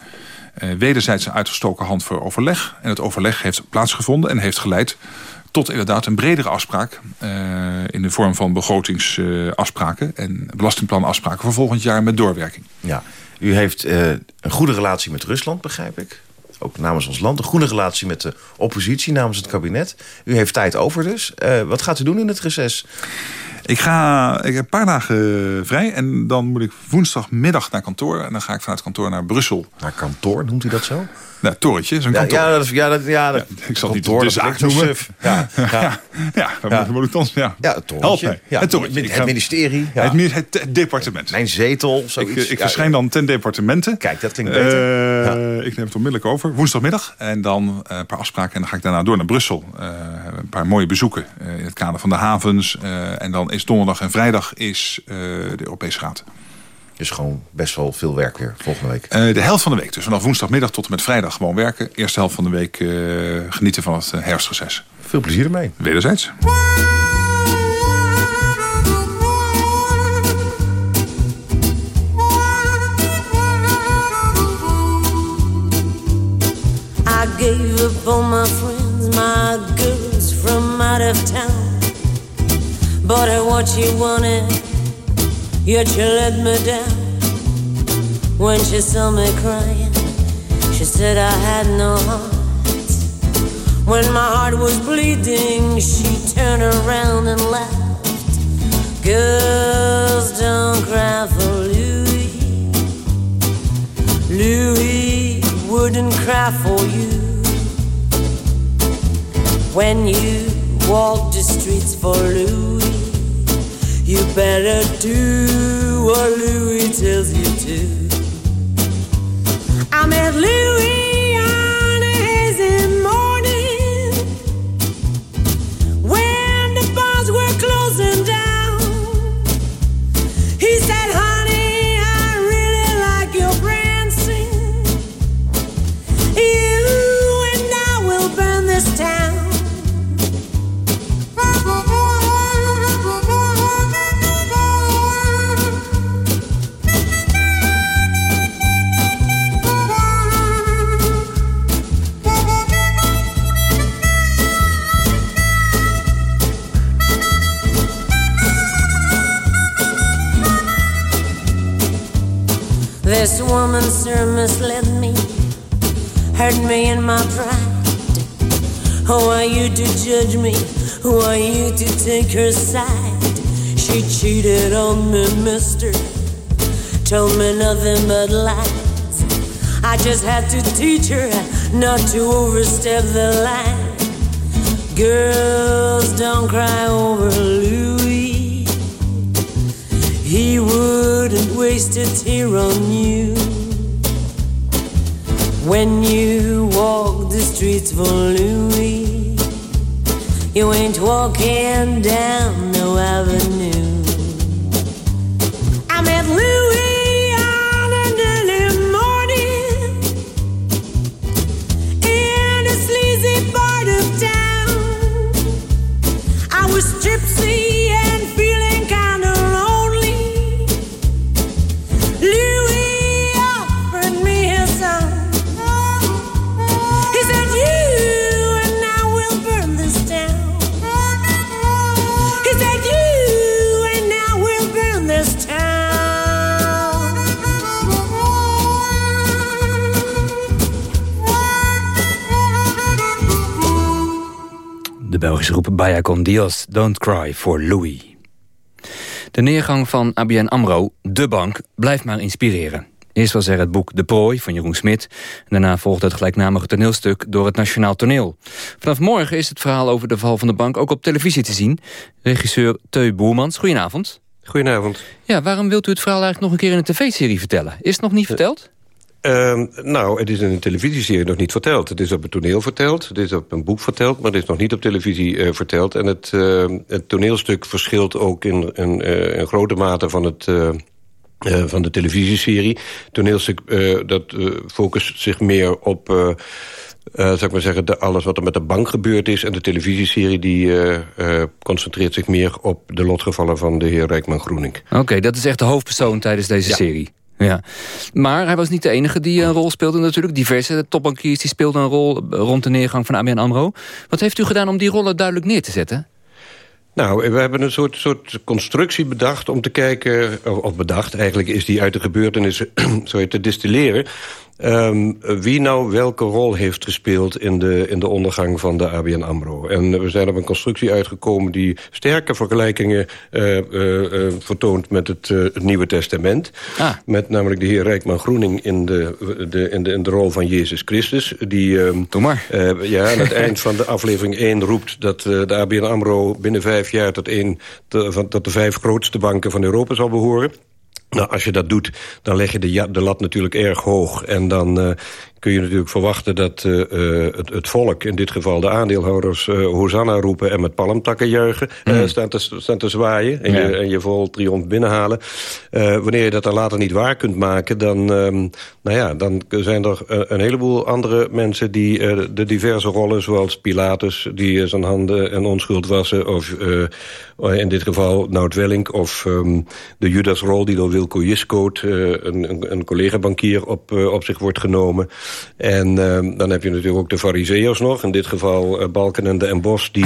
uh, wederzijds een uitgestoken hand voor overleg. En het overleg heeft plaatsgevonden en heeft geleid tot inderdaad een bredere afspraak... Uh, in de vorm van begrotingsafspraken uh, en belastingplanafspraken... voor volgend jaar met doorwerking. Ja, u heeft een goede relatie met Rusland, begrijp ik. Ook namens ons land. Een goede relatie met de oppositie namens het kabinet. U heeft tijd over dus. wat gaat u doen in het reces? Ik, ga, ik heb een paar dagen vrij en dan moet ik woensdagmiddag naar kantoor. En dan ga ik vanuit kantoor naar Brussel. Naar kantoor, noemt u dat zo? Nou, torentje, zo'n ja, kantoor. Ja, dat is, ja, dat, ja, dat, ja, ik zal niet de zaak noemen. Ja, ja, ja, ja, ja. moet ik dan, ja. ja het torentje. Ja, het, torentje. Het, het ministerie. Ja. Het, het, het, departement. Mijn zetel, zoiets. Ik, ik verschijn dan ten departementen. Kijk, dat klinkt beter. Uh, ik neem het onmiddellijk over. Woensdagmiddag. En dan een paar afspraken. En dan ga ik daarna door naar Brussel. Uh, een paar mooie bezoeken in het kader van de havens. en dan is donderdag en vrijdag is de Europese Raad. Dus gewoon best wel veel werk weer volgende week. Uh, de helft van de week. Dus vanaf woensdagmiddag tot en met vrijdag gewoon werken. Eerste helft van de week uh, genieten van het uh, herfstreces. Veel plezier ermee. Wederzijds. I gave up all my friends, my girls from out of town. But I what you wanted. Yet you let me down when she saw me crying. She said I had no heart. When my heart was bleeding, she turned around and laughed. Girls don't cry for Louis. Louis wouldn't cry for you. When you walk the streets for Louis. You better do what Louis tells you to. I met Louis This woman, sir, misled me, hurt me in my pride. Who are you to judge me? Who are you to take her side? She cheated on me, mister. Told me nothing but lies. I just had to teach her not to overstep the line. Girls don't cry over Louis. He wouldn't waste a tear on you. When you walk the streets for Louis, you ain't walking down no avenue. Belgische groep Baya con Dios, Don't Cry for Louis. De neergang van ABN AMRO, de bank, blijft maar inspireren. Eerst was er het boek De Prooi van Jeroen Smit. Daarna volgde het gelijknamige toneelstuk door het Nationaal Toneel. Vanaf morgen is het verhaal over de val van de bank ook op televisie te zien. Regisseur Teu Boermans, goedenavond. Goedenavond. Ja, waarom wilt u het verhaal eigenlijk nog een keer in een tv-serie vertellen? Is het nog niet verteld? Uh, nou, het is in een televisieserie nog niet verteld. Het is op het toneel verteld, het is op een boek verteld... maar het is nog niet op televisie uh, verteld. En het, uh, het toneelstuk verschilt ook in, in, in grote mate van het... Van de televisieserie. Toneelstuk uh, dat focust zich meer op... Zou ik maar zeggen, de, alles wat er met de bank gebeurd is. En de televisieserie die concentreert zich meer op de lotgevallen van de heer Rijkman Groening. Oké, okay, dat is echt de hoofdpersoon tijdens deze ja. serie. Ja. Maar hij was niet de enige die een rol speelde natuurlijk. Diverse topbankiers die speelden een rol rond de neergang van ABN AMRO. Wat heeft u gedaan om die rollen duidelijk neer te zetten? Nou, we hebben een soort, soort constructie bedacht om te kijken... of bedacht, eigenlijk is die uit de gebeurtenissen te distilleren... Um, wie nou welke rol heeft gespeeld in de, in de ondergang van de ABN AMRO. En we zijn op een constructie uitgekomen die sterke vergelijkingen uh, uh, uh, vertoont met het, het Nieuwe Testament. Ah. Met namelijk de heer Rijkman Groening in de, de, in de, in de rol van Jezus Christus. Die, um, maar. ja, aan het eind van de aflevering 1 roept dat de ABN AMRO binnen vijf jaar tot, een, tot, tot de vijf grootste banken van Europa zal behoren. Nou, als je dat doet, dan leg je de, de lat natuurlijk erg hoog. En dan uh, kun je natuurlijk verwachten dat uh, het, het, volk... in dit geval de aandeelhouders uh, Hosanna roepen en met palmtakken juichen... Mm. staan, te, staan te zwaaien en, ja. je, en je vol triomf binnenhalen. wanneer je dat dan later niet waar kunt maken... dan, um, nou ja, dan zijn er een heleboel andere mensen... die de diverse rollen, zoals Pilatus... die zijn handen en onschuld wassen... of in dit geval Nout Welling... of um, de Judasrol die door Wilco Jiskoot... een, een, een collega-bankier op, op zich wordt genomen... En uh, dan heb je natuurlijk ook de fariseërs nog. In dit geval uh, Balkenende en Bos die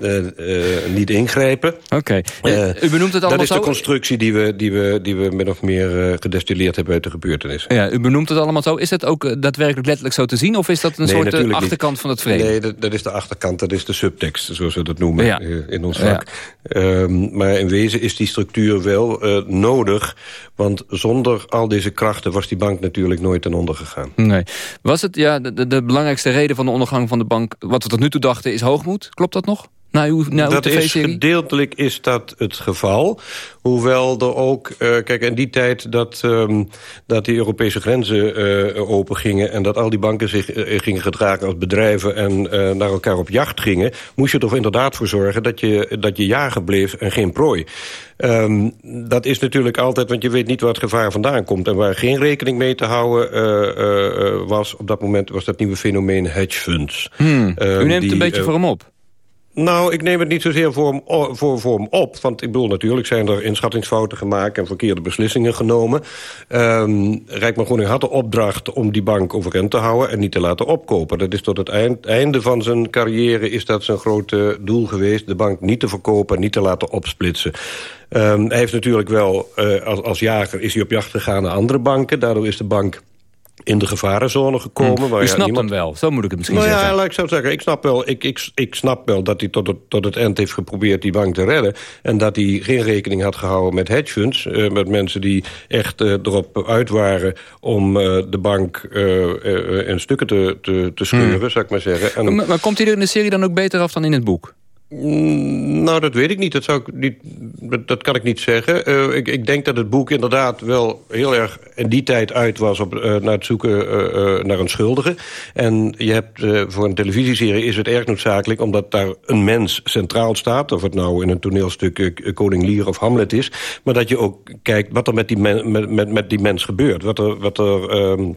uh, niet ingrijpen. Oké. Okay. u benoemt het allemaal Dat is zo? de constructie die we, die we, die we min of meer gedestilleerd hebben uit de gebeurtenissen. Ja, u benoemt het allemaal zo. Is dat ook daadwerkelijk letterlijk zo te zien? Of is dat een nee, soort achterkant niet. van het vrede? Nee, dat, dat, is de achterkant. Dat is de subtekst, zoals we dat noemen ja. in ons vak. Ja. Um, maar in wezen is die structuur wel nodig. Want zonder al deze krachten was die bank natuurlijk nooit ten onder gegaan. Nee. Was het, ja, de, de, belangrijkste reden van de ondergang van de bank... wat we tot nu toe dachten, is hoogmoed? Klopt dat nog? Na uw, na uw dat is gedeeltelijk is dat het geval. Hoewel er ook, uh, kijk, in die tijd dat, um, dat die Europese grenzen uh, open gingen... en dat al die banken zich uh, gingen gedragen als bedrijven... en naar elkaar op jacht gingen... moest je er toch inderdaad voor zorgen dat je, dat je jager bleef en geen prooi. Um, dat is natuurlijk altijd, want je weet niet waar het gevaar vandaan komt... en waar geen rekening mee te houden was... op dat moment was dat nieuwe fenomeen hedge funds. Hmm. U neemt die, een beetje voor hem op. Nou, ik neem het niet zozeer voor hem, voor, voor hem op. Want ik bedoel, natuurlijk zijn er inschattingsfouten gemaakt... en verkeerde beslissingen genomen. Um, Rijkman Groening had de opdracht om die bank overeind te houden... en niet te laten opkopen. Dat is tot het eind, einde van zijn carrière is dat zijn grote doel geweest... de bank niet te verkopen en niet te laten opsplitsen. Um, hij heeft natuurlijk wel, uh, als, als jager is hij op jacht gegaan naar andere banken. Daardoor is de bank in de gevarenzone gekomen. Hmm. Waar U ja, snapt niemand... hem wel, zo moet ik het misschien nou zeggen. Ja, laat ik zo zeggen. Ik snap wel, ik, ik, ik snap wel dat hij tot het, tot het eind heeft geprobeerd die bank te redden. En dat hij geen rekening had gehouden met hedge funds. Uh, met mensen die echt uh, erop uit waren om uh, de bank in stukken te, te, te scheuren, hmm. zou ik maar zeggen. En... Maar, maar komt hij er in de serie dan ook beter af dan in het boek? Nou, dat weet ik niet. Dat, zou ik niet, dat kan ik niet zeggen. Uh, ik, ik, denk dat het boek inderdaad wel heel erg in die tijd uit was... Op, uh, naar het zoeken uh, naar een schuldige. En je hebt voor een televisieserie is het erg noodzakelijk... omdat daar een mens centraal staat. Of het nou in een toneelstuk Koning Lear of Hamlet is. Maar dat je ook kijkt wat er met die, met, met, die mens gebeurt. Wat er... Wat er um,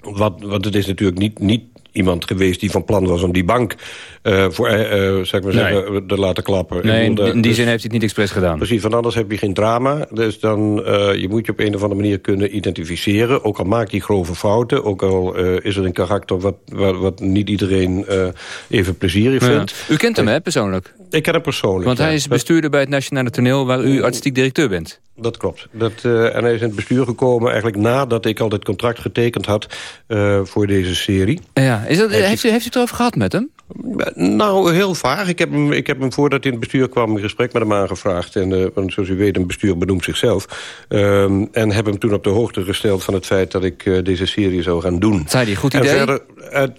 wat, want het is natuurlijk niet, niet iemand geweest die van plan was om die bank uh, voor, uh, zeg maar nee. te laten klappen. Nee, in, die dus, zin heeft hij het niet expres gedaan. Precies, van anders heb je geen drama. Dus dan, uh, je moet je op een of andere manier kunnen identificeren. Ook al maakt hij grove fouten. Ook al is het een karakter wat, wat, wat niet iedereen even plezierig ja. vindt. U kent hem, hè, persoonlijk? Ik ken hem persoonlijk, Want hij is bestuurder bij het Nationale Toneel... waar u artistiek directeur bent. Dat klopt. Dat, uh, en hij is in het bestuur gekomen eigenlijk nadat ik al dit contract getekend had uh, voor deze serie. Ja. Is dat, heeft, u, heeft u het erover gehad met hem? Nou, heel vaag. Ik heb, hem, ik heb hem voordat hij in het bestuur kwam... een gesprek met hem aangevraagd. En, uh, want zoals u weet, een bestuur benoemt zichzelf. Uh, en heb hem toen op de hoogte gesteld van het feit... dat ik uh, deze serie zou gaan doen. Zei hij, goed idee? En verder,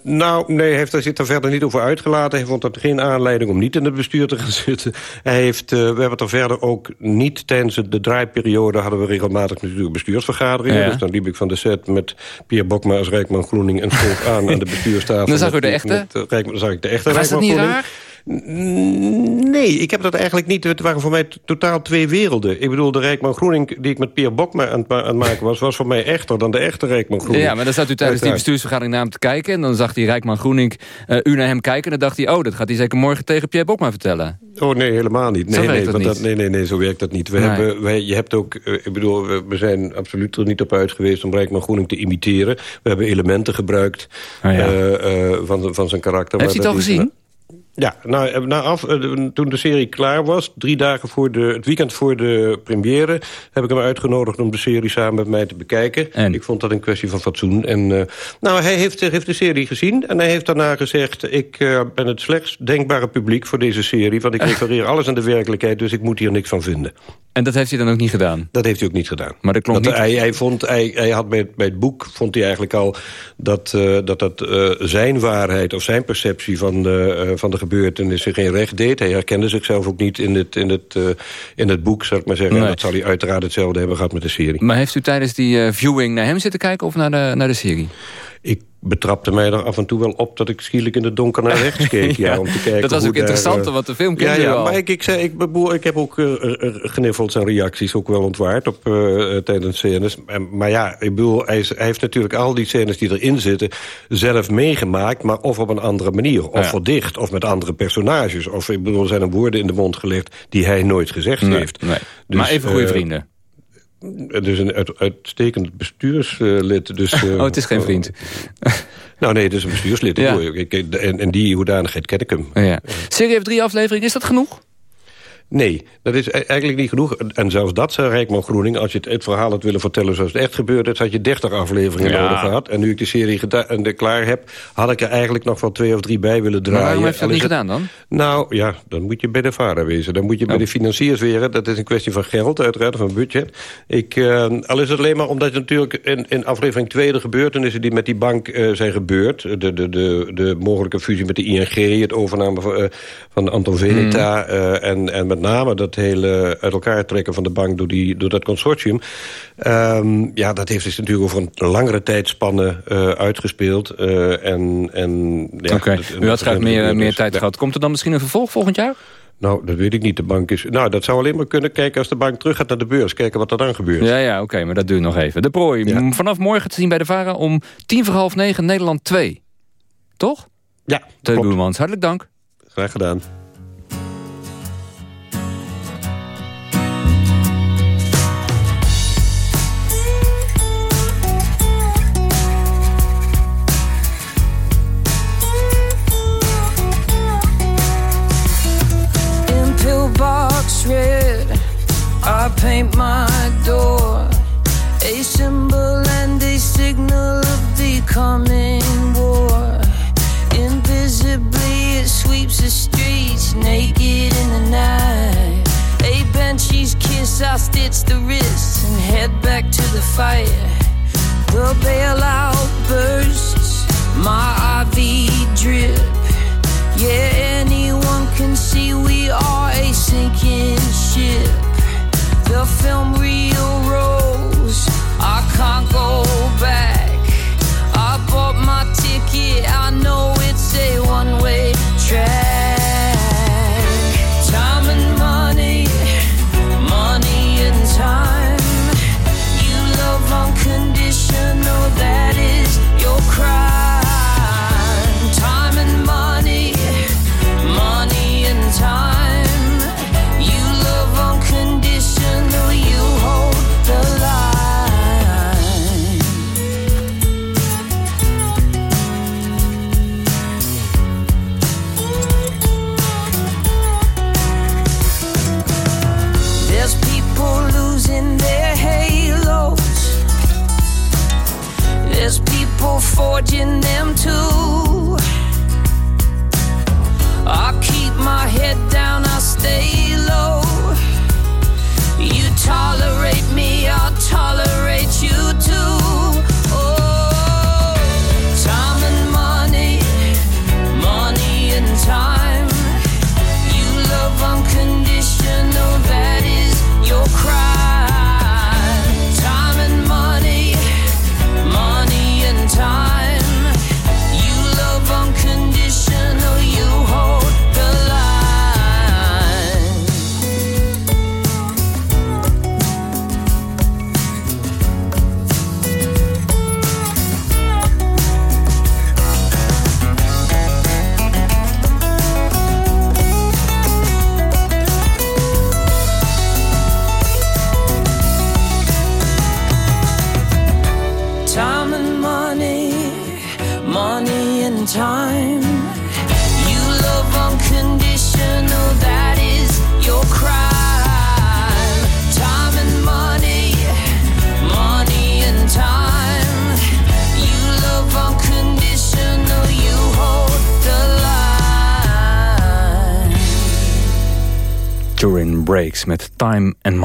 nou, nee, hij heeft daar zit er verder niet over uitgelaten. Hij vond dat geen aanleiding om niet in het bestuur te gaan zitten. Hij heeft, we hebben het er verder ook niet... tijdens de draaiperiode hadden we regelmatig natuurlijk bestuursvergaderingen. Ja. Dus dan liep ik van de set met Pierre Bokma als Rijkman Groening... en schoof aan aan de bestuurstafel. dan zag u de echte? Met, met, dan zag ik de echte Was dat niet raar? Nee, ik heb dat eigenlijk niet. Het waren voor mij totaal twee werelden. Ik bedoel, de Rijkman Groening die ik met Pierre Bokma aan het, aan het maken was... was voor mij echter dan de echte Rijkman Groening. Ja, maar dan zat u tijdens die bestuursvergadering naar hem te kijken... en dan zag die Rijkman Groening uh, u naar hem kijken... en dan dacht hij, oh, dat gaat hij zeker morgen tegen Pierre Bokma vertellen. Oh, nee, helemaal niet. Nee, zo nee, dat want niet. Dat, nee, nee, nee, zo werkt dat niet. We Nee. hebben, wij, je hebt ook, uh, ik bedoel, we, we zijn absoluut er niet op uit geweest... om Rijkman Groening te imiteren. We hebben elementen gebruikt Oh, ja. uh, van, van zijn karakter. Heeft hij het al dat gezien? Ja, nou, na af, eh, toen de serie klaar was, drie dagen voor de, het weekend voor de première... heb ik hem uitgenodigd om de serie samen met mij te bekijken. Ik vond dat een kwestie van fatsoen. En, eh, nou, hij heeft, heeft de serie gezien en hij heeft daarna gezegd... ik eh, ben het slechtst denkbare publiek voor deze serie... want ik refereer alles aan de werkelijkheid, dus ik moet hier niks van vinden. En dat heeft hij dan ook niet gedaan? Dat heeft hij ook niet gedaan. Maar dat klonk niet... hij, hij, vond, hij, hij had bij, het- bij het boek vond hij eigenlijk al dat eh, dat, dat eh, zijn waarheid of zijn perceptie van de, eh, van de gebeurtenissen geen recht deed. Hij herkende zichzelf ook niet in het, in het, eh, in het boek, zou ik maar zeggen. Nee. En dat zal hij uiteraard hetzelfde hebben gehad met de serie. Maar heeft u tijdens die eh, viewing naar hem zitten kijken of naar de, naar de serie? Ik betrapte mij er af en toe wel op dat ik schielijk in het donker naar rechts keek. ja, Ja, om te kijken dat was ook interessant, eh, want de film kende ja, al. maar ik, ik, zei, ik, ik heb ook gniffels en reacties ook wel ontwaard op, eh, tijdens scènes. En- Maar ja, ik bedoel, hij, heeft natuurlijk al die scènes die erin zitten... zelf meegemaakt, maar of op een andere manier. Of verdicht, of met andere personages. Of ik bedoel, er zijn hem woorden in de mond gelegd... die hij nooit gezegd Nee, heeft. nee. Dus, maar even goede vrienden. Het is een uit- uitstekend bestuurslid. Dus, eh, Oh, het is geen vriend. nou nee, het is een bestuurslid. Ja. Ik- En, en die hoedanigheid ken ik hem. Ja. Serie heeft drie afleveringen, is dat genoeg? Nee, dat is e- eigenlijk niet genoeg. En zelfs dat zei Rijkman Groening. Als je het, het verhaal had willen vertellen zoals het echt gebeurd is... had je 30 afleveringen Ja. nodig gehad. En nu ik de serie en klaar heb... had ik er eigenlijk nog wel twee of drie bij willen Maar draaien. waarom heeft dat niet het- gedaan dan? Nou ja, dan moet je bij de vader wezen. Dan moet je bij Oh. de financiers weer. Dat is een kwestie van geld, uiteraard, van budget. Ik, eh, al is het alleen maar omdat je natuurlijk in, in aflevering 2... de gebeurtenissen die met die bank eh, zijn gebeurd... De, de, de, de mogelijke fusie met de ING... het overname van, eh, van Anton Veneta... eh, en, en met name dat hele uit elkaar trekken van de bank... door, die, door dat consortium. Ehm, ja, dat heeft zich natuurlijk over een langere tijdspanne eh, uitgespeeld. eh, en, en, ja, dat- u had graag meer, meer tijd ja. gehad. Komt er dan misschien een vervolg volgend jaar? Nou, dat weet ik niet. De bank is... Nou, dat zou alleen maar kunnen kijken als de bank terug gaat naar de beurs. Kijken wat er dan gebeurt. Ja, ja, oké, maar dat duurt nog even. De prooi, vanaf morgen te zien bij de VARA om tien voor half negen Nederland 2. Toch? Ja, Teun Boermans, hartelijk dank. Graag gedaan.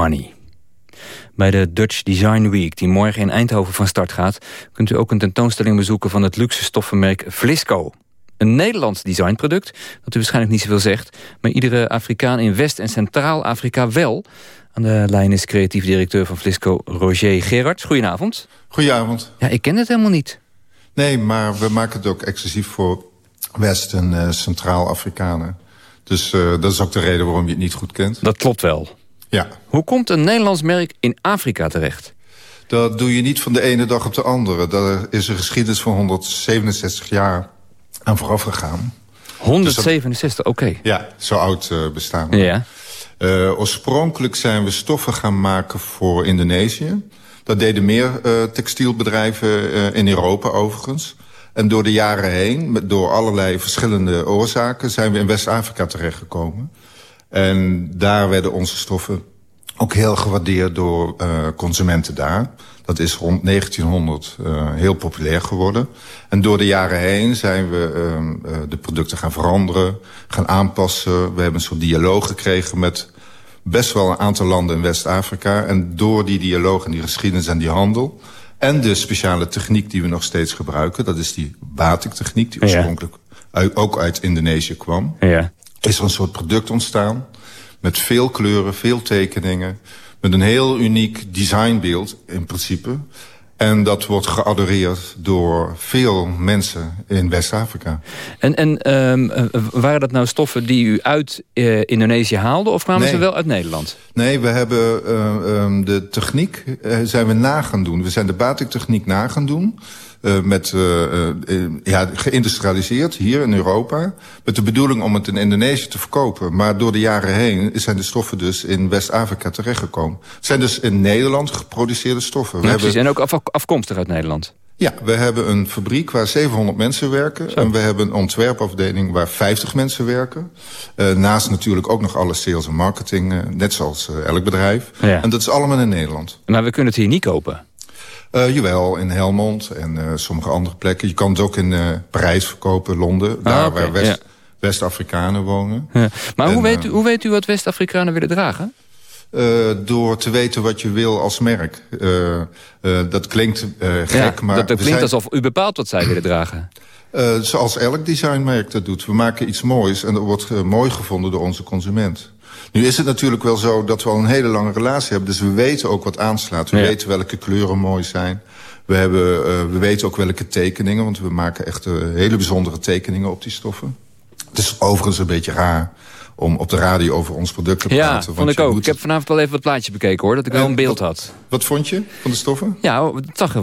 Money. Bij de Dutch Design Week, die morgen in Eindhoven van start gaat... kunt u ook een tentoonstelling bezoeken van het luxe stoffenmerk Vlisco. Een Nederlands designproduct, dat u waarschijnlijk niet zoveel zegt... maar iedere Afrikaan in West- en Centraal-Afrika wel. Aan de lijn is creatief directeur van Vlisco, Roger Gerards. Goedenavond. Goedenavond. Ja, ik ken het helemaal niet. Nee, maar we maken het ook exclusief voor West- en uh, Centraal-Afrikanen. Dus uh, dat is ook de reden waarom je het niet goed kent. Dat klopt wel. Ja. Hoe komt een Nederlands merk in Afrika terecht? Dat doe je niet van de ene dag op de andere. Daar is een geschiedenis van 167 jaar aan vooraf gegaan. 167, dus oké. Okay. Ja, zo oud uh, bestaan we. Ja. Uh, oorspronkelijk zijn we stoffen gaan maken voor Indonesië. Dat deden meer uh, textielbedrijven in Europa overigens. En door de jaren heen, door allerlei verschillende oorzaken... zijn we in West-Afrika terechtgekomen. En daar werden onze stoffen ook heel gewaardeerd door uh, consumenten daar. Dat is rond 1900 uh, heel populair geworden. En door de jaren heen zijn we uh, de producten gaan veranderen, gaan aanpassen. We hebben een soort dialoog gekregen met best wel een aantal landen in West-Afrika. En door die dialoog en die geschiedenis en die handel... en de speciale techniek die we nog steeds gebruiken... dat is die batik-techniek die oorspronkelijk ja. ook uit Indonesië kwam... Ja. Is er een soort product ontstaan met veel kleuren, veel tekeningen... met een heel uniek designbeeld in principe... En dat wordt geadoreerd door veel mensen in West-Afrika. En, en um, waren dat nou stoffen die u uit uh, Indonesië haalde... of kwamen nee. ze wel uit Nederland? Nee, we hebben uh, um, de techniek uh, zijn we na gaan doen. We zijn de batik-techniek na gaan doen... Uh, met, uh, uh, ja, geïndustrialiseerd hier in Europa. Met de bedoeling om het in Indonesië te verkopen. Maar door de jaren heen zijn de stoffen dus in West-Afrika terechtgekomen. Het zijn dus in Nederland geproduceerde stoffen. Ja, precies. En ook af, afkomstig uit Nederland? Ja, we hebben een fabriek waar 700 mensen werken. Zo. En we hebben een ontwerpafdeling waar 50 mensen werken. Uh, naast natuurlijk ook nog alle sales en marketing, uh, net zoals uh, elk bedrijf. Ja. En dat is allemaal in Nederland. Maar we kunnen het hier niet kopen? Uh, jawel, in Helmond en uh, sommige andere plekken. Je kan het ook in uh, Parijs verkopen, Londen. Daar ah, okay, waar West, ja. West-Afrikanen wonen. Ja. Maar en, hoe, weet u, hoe weet u wat West-Afrikanen willen dragen? Uh, door te weten wat je wil als merk. Uh, uh, dat klinkt gek, ja, maar... Dat, dat klinkt zijn... alsof u bepaalt wat zij willen dragen. zoals elk designmerk dat doet. We maken iets moois en dat wordt mooi gevonden door onze consument. Nu is het natuurlijk wel zo dat we al een hele lange relatie hebben. Dus we weten ook wat aanslaat. We Ja. weten welke kleuren mooi zijn. We, hebben, uh, we weten ook welke tekeningen. Want we maken echt uh, hele bijzondere tekeningen op die stoffen. Het is overigens een beetje raar om op de radio over ons product te Ja, praten. vond ik ook. moet Ik heb vanavond al even wat plaatje bekeken hoor, dat ik wel En een beeld wat- had. Wat vond je van de stoffen? Ja,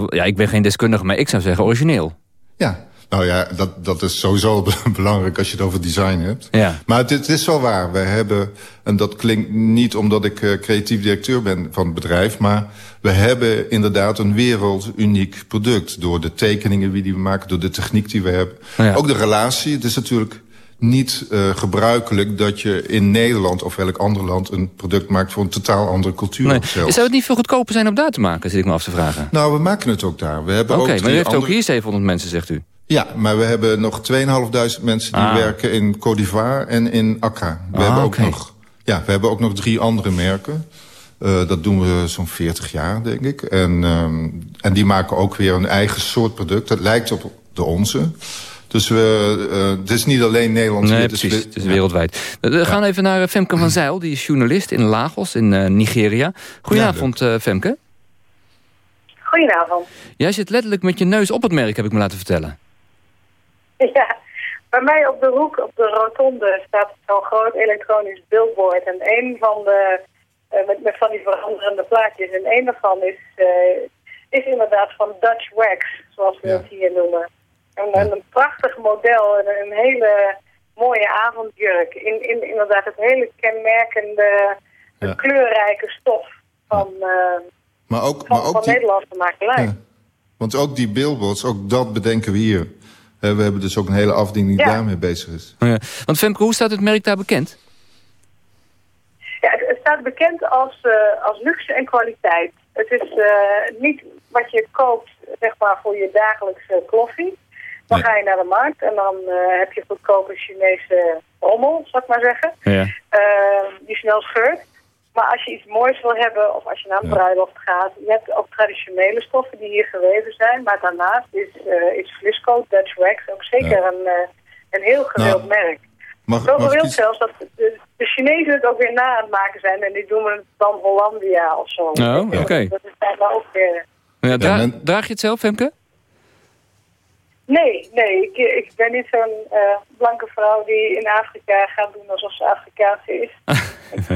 ja, ik ben geen deskundige, maar ik zou zeggen origineel. Ja, nou ja, dat, dat is sowieso be- belangrijk als je het over design hebt. Ja. Maar het, het is wel waar. We hebben, en dat klinkt niet omdat ik eh, creatief directeur ben van het bedrijf... maar we hebben inderdaad een werelduniek product... door de tekeningen die we maken, door de techniek die we hebben. Ja. Ook de relatie. Het is natuurlijk niet eh, gebruikelijk dat je in Nederland of welk ander land... een product maakt voor een totaal andere cultuur. Nee. zelfs. Zou het niet veel goedkoper zijn om daar te maken, zit ik me af te vragen? Nou, we maken het ook daar. We hebben Oké, maar u heeft ook hier 700 mensen, zegt u. Ja, maar we hebben nog 2.500 mensen die Ah. werken in Côte d'Ivoire en in Accra. We, Ah, hebben ook nog, ja, we hebben ook nog drie andere merken. Eh, dat doen we zo'n 40 jaar, denk ik. En, ehm, en die maken ook weer een eigen soort product. Dat lijkt op de onze. Dus we, eh, het is niet alleen Nederlands. Nee, het is precies. Het is wereldwijd. We we gaan even naar eh, Femke van Zijl. Die is journalist in Lagos in eh, Nigeria. Goedenavond, eh, Femke. Goedenavond. Jij zit letterlijk met je neus op het merk, heb ik me laten vertellen. Ja, bij mij op de hoek, op de rotonde, staat zo'n groot elektronisch billboard. En een van de, eh, met, met van die veranderende plaatjes. En een daarvan is, eh, is inderdaad van Dutch Wax, zoals we het hier noemen. Een, een, een prachtig model en een hele mooie avondjurk. In, in inderdaad het hele kenmerkende, Ja. kleurrijke stof van, Maar ook, van, maar ook van die, Nederlandse makelij. Want ook die billboards, ook dat bedenken we hier. Eh, we hebben dus ook een hele afdeling die Ja. daarmee bezig is. Oh ja. Want Femke, hoe staat het merk daar bekend? Ja, het, het staat bekend als, eh, als luxe en kwaliteit. Het is eh, niet wat je koopt zeg maar, voor je dagelijkse koffie. Dan ga je naar de markt en dan eh, heb je goedkope Chinese rommel, zal ik maar zeggen. Ja. Die snel scheurt. Maar als je iets moois wil hebben of als je naar een bruiloft gaat, je hebt ook traditionele stoffen die hier geweven zijn. Maar daarnaast is, uh, is Flisco, Dutch Wax ook zeker een, uh, een heel gewild nou, merk. Mag, Zo gewild iets... zelfs dat de, de, Chinezen het ook weer na aan het maken zijn en die doen het dan Hollandia of zo. Oh, oké. Okay. Dat is bijna ook weer... Ja, dra draag je het zelf, Femke? Nee, nee. Ik, ik ben niet zo'n uh, blanke vrouw die in Afrika gaat doen alsof ze Afrikaans is. ik,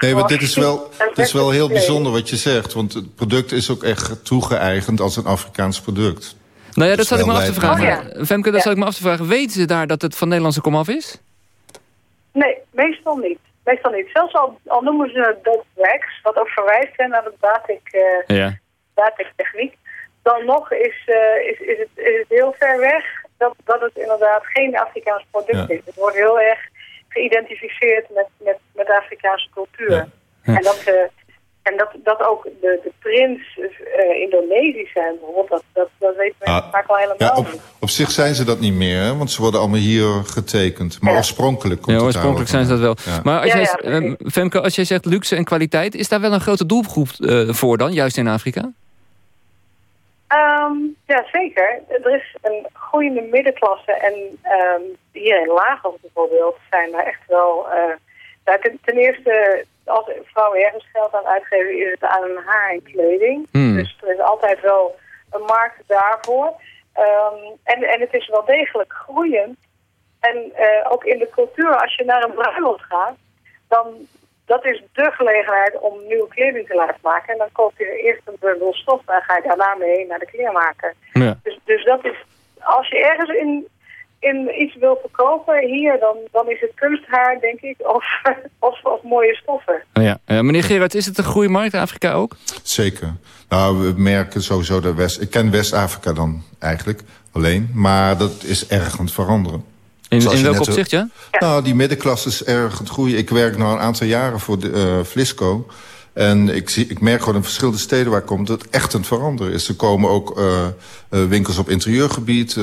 nee, maar dit is wel, dit is wel heel bijzonder wat je zegt. Want het product is ook echt toegeëigend als een Afrikaans product. Nou ja, dat zat ik me af te vragen. Oh, Femke, dat ja. zat ik me af te vragen. Weten ze daar dat het van Nederlandse komaf is? Nee, meestal niet. Meestal niet. Zelfs al, al noemen ze het wax, wat ook verwijst naar de batik, uh, ja. techniek dan nog is, uh, is, is, het, is het heel ver weg dat, dat het inderdaad geen Afrikaans product is. Het wordt heel erg geïdentificeerd met, met, met de Afrikaanse cultuur. Ja. En dat... Uh, en dat, dat ook de, de prins uh, Indonesisch zijn bijvoorbeeld, dat, dat, dat weten we ah, vaak wel helemaal ja, op, op, zich zijn ze dat niet meer, hè? want ze worden allemaal hier getekend. Maar ja. oorspronkelijk komt Ja, oorspronkelijk zijn ze dat wel. Maar als jij, Femke, als jij zegt luxe en kwaliteit, is daar wel een grote doelgroep uh, voor dan, juist in Afrika? Ja, zeker. Er is een groeiende middenklasse en um, hier in Lagos bijvoorbeeld zijn er echt wel... Uh, ten, ten, eerste, als vrouwen ergens geld aan uitgeven, is het aan hun haar en kleding. Hmm. Dus er is altijd wel een markt daarvoor. Um, en, en het is wel degelijk groeiend. En uh, ook in de cultuur, als je naar een bruiloft gaat, dan dat is de gelegenheid om nieuwe kleding te laten maken. En dan koop je eerst een bundel stof en ga je daarna mee naar de kleermaker. Ja. Dus, dus dat is, als je ergens in, in iets wil verkopen hier, dan, dan is het kunsthaar, denk ik, of, of, of mooie stoffen. Ja. ja. meneer Gerard, is het een goede markt, Afrika ook? Zeker. Nou, we merken sowieso de West... Ik ken West-Afrika dan eigenlijk alleen, maar dat is erg aan het veranderen. In, in welk opzicht, ja? Nou, die middenklasse is erg het groeien. Ik werk nu een aantal jaren voor de, uh, Flisco. En ik, zie, ik merk gewoon in verschillende steden waar ik kom... dat het echt aan het veranderen is. Er komen ook uh, uh, winkels op interieurgebied.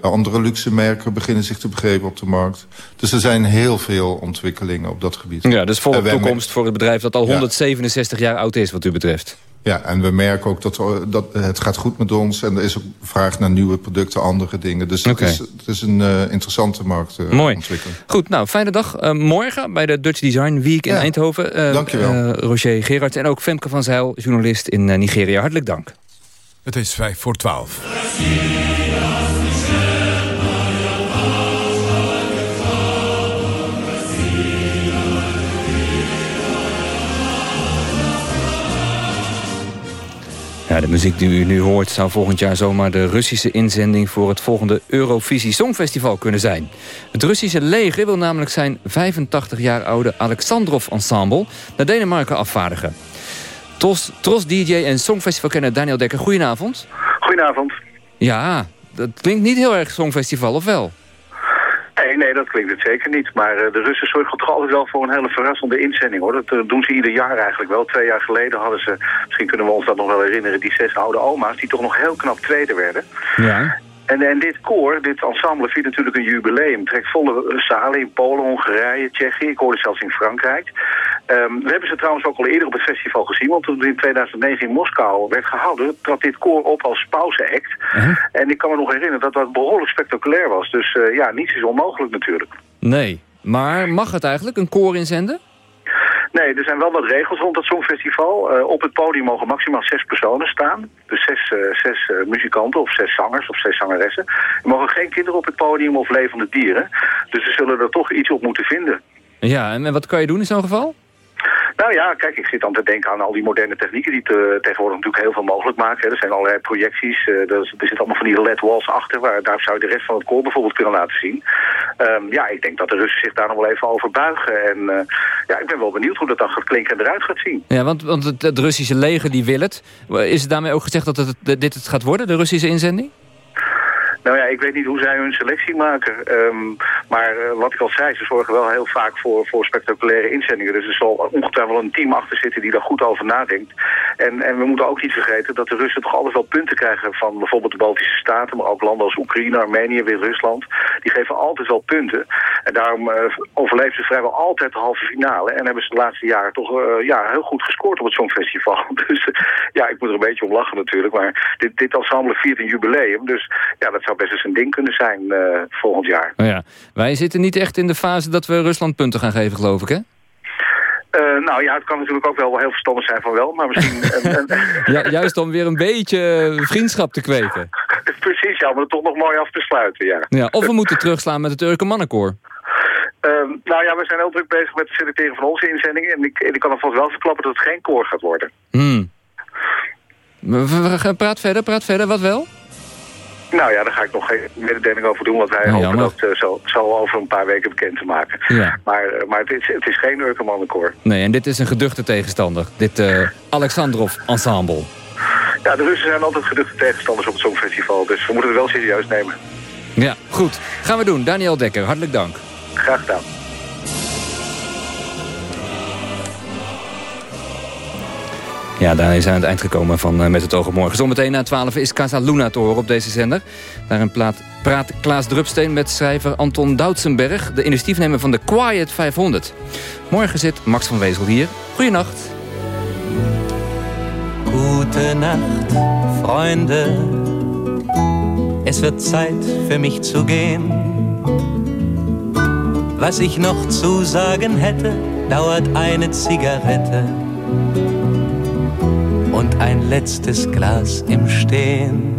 andere luxe merken beginnen zich te begrepen op de markt. Dus er zijn heel veel ontwikkelingen op dat gebied. Ja, dus voor de toekomst voor het bedrijf dat al 167 jaar oud is wat u betreft. Ja, en we merken ook dat, dat het gaat goed met ons. En er is ook vraag naar nieuwe producten, andere dingen. Dus het, is, het is een uh, interessante markt uh, Mooi. Goed, nou, fijne dag. Uh, morgen bij de Dutch Design Week in ja, Eindhoven. dankjewel. Roger Gerard en ook Femke van Zijl, journalist in Nigeria. Hartelijk dank. Het is vijf voor twaalf. Ja, de muziek die u nu hoort zou volgend jaar zomaar de Russische inzending voor het volgende Eurovisie Songfestival kunnen zijn. Het Russische leger wil namelijk zijn 85 jaar oude Alexandrov Ensemble naar Denemarken afvaardigen. Tros, Tros DJ en Songfestivalkenner Daniel Dekker, goedenavond. Goedenavond. Ja, dat klinkt niet heel erg Songfestival, of wel? Nee, dat klinkt het zeker niet. Maar uh, de Russen zorgen toch altijd wel voor een hele verrassende inzending, hoor. Dat uh, doen ze ieder jaar eigenlijk wel. Twee jaar geleden hadden ze, misschien kunnen we ons dat nog wel herinneren, die zes oude oma's, die toch nog heel knap tweede werden. Ja. En, en dit koor, dit ensemble, viert natuurlijk een jubileum. Trekt volle zalen in Polen, Hongarije, Tsjechië. Ik hoorde zelfs in Frankrijk. Um, we hebben ze trouwens ook al eerder op het festival gezien. Want toen het in 2009 in Moskou werd gehouden... trad dit koor op als pauzeact. Uh En ik kan me nog herinneren dat dat behoorlijk spectaculair was. Dus uh, ja, niets is onmogelijk natuurlijk. Nee, maar mag het eigenlijk, een koor inzenden? Nee, er zijn wel wat regels rond het Songfestival. Uh, op het podium mogen maximaal zes personen staan. Dus zes, uh, zes uh, muzikanten of zes zangers of zes zangeressen. Er mogen geen kinderen op het podium of levende dieren. Dus ze zullen er toch iets op moeten vinden. Ja, en wat kan je doen in zo'n geval? Nou ja, kijk, ik zit dan te denken aan al die moderne technieken die te, tegenwoordig natuurlijk heel veel mogelijk maken. Er zijn allerlei projecties, uh, er, zitten allemaal van die LED-walls achter, waar, daar zou je de rest van het koor bijvoorbeeld kunnen laten zien. Um, ja, ik denk dat de Russen zich daar nog wel even over buigen. En uh, ja, ik ben wel benieuwd hoe dat dan gaat klinken en eruit gaat zien. Ja, want, want het, het Russische leger die wil het. Is het daarmee ook gezegd dat het, dit het gaat worden, de Russische inzending? Nou ja, ik weet niet hoe zij hun selectie maken. Ehm, maar uh, wat ik al zei, ze zorgen wel heel vaak voor, voor spectaculaire inzendingen. Dus er zal ongetwijfeld een team achter zitten die daar goed over nadenkt. En, en we moeten ook niet vergeten dat de Russen toch altijd wel punten krijgen van bijvoorbeeld de Baltische Staten, maar ook landen als Oekraïne, Armenië, weer Rusland. Die geven altijd wel punten. En daarom uh, overleven ze vrijwel altijd de halve finale. En hebben ze de laatste jaren toch uh, ja, heel goed gescoord op het Songfestival. Dus ja, ik moet er een beetje om lachen natuurlijk. Maar dit, dit ensemble viert een jubileum. Dus ja, dat zou best eens een ding kunnen zijn uh, volgend jaar. Oh ja. Wij zitten niet echt in de fase dat we Rusland punten gaan geven, geloof ik, hè? Uh, nou ja, het kan natuurlijk ook wel heel verstandig zijn van wel, maar misschien... een, een... ja, juist om weer een beetje vriendschap te kweken. Precies, ja, om het toch nog mooi af te sluiten, ja. ja of we moeten terugslaan met het Urke Mannenkoor. Uh, nou ja, we zijn heel druk bezig met het selecteren van onze inzendingen. En ik, ik kan alvast wel verklappen dat het geen koor gaat worden. Hmm. Praat verder, praat verder, wat wel? Nou ja, daar ga ik nog geen mededeling over doen, want wij ja, hopen dat uh, zo, zo, over een paar weken bekend te maken. Ja. Maar, uh, maar het, is, het is geen Urkemanenkoor. Nee, en dit is een geduchte tegenstander, dit uh, Alexandrov Ensemble. Ja, de Russen zijn altijd geduchte tegenstanders op het Songfestival, dus we moeten het wel serieus nemen. Ja, goed. Gaan we doen. Daniel Dekker, hartelijk dank. Graag gedaan. Ja, daar we aan het eind gekomen van uh, Met het oog op morgen. Zometeen na 12 is Casa Luna te horen op deze zender. Daarin praat Klaas Drupsteen met schrijver Anton Doutsenberg... de initiatiefnemer van de Quiet 500. Morgen zit Max van Wezel hier. Goedenacht. Gute Nacht, Freunde. Es wird Zeit für mich zu gehen. Was ich noch zu sagen hätte, dauert eine Zigarette und ein letztes Glas im Stehen.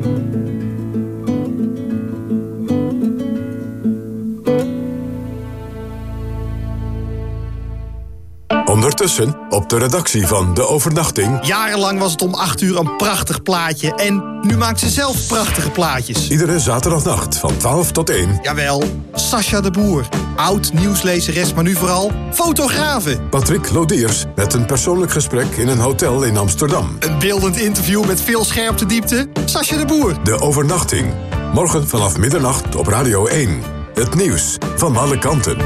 Ondertussen op de redactie van De Overnachting... Jarenlang was het om 8 uur een prachtig plaatje... en nu maakt ze zelf prachtige plaatjes. Iedere zaterdagnacht van 12 tot 1. Jawel, Sascha de Boer. Oud nieuwslezeres, maar nu vooral fotografe. Patrick Lodiers met een persoonlijk gesprek in een hotel in Amsterdam. Een beeldend interview met veel scherpte diepte. Sascha de Boer. De Overnachting. Morgen vanaf middernacht op Radio 1. Het nieuws van alle kanten.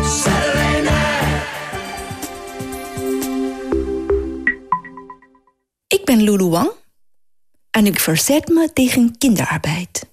Ik ben Lulu Wang en ik verzet me tegen kinderarbeid.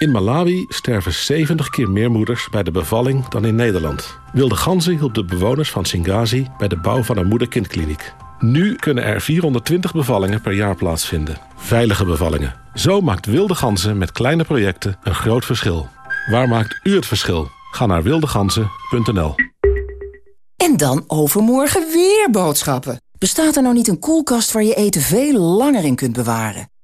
In Malawi sterven 70 keer meer moeders bij de bevalling dan in Nederland. Wilde Ganzen hielp de bewoners van Singazi bij de bouw van een moeder-kindkliniek. Nu kunnen er 420 bevallingen per jaar plaatsvinden. Veilige bevallingen. Zo maakt Wilde Ganzen met kleine projecten een groot verschil. Waar maakt u het verschil? Ga naar wildeganzen.nl En dan overmorgen weer boodschappen. Bestaat er nou niet een koelkast waar je eten veel langer in kunt bewaren?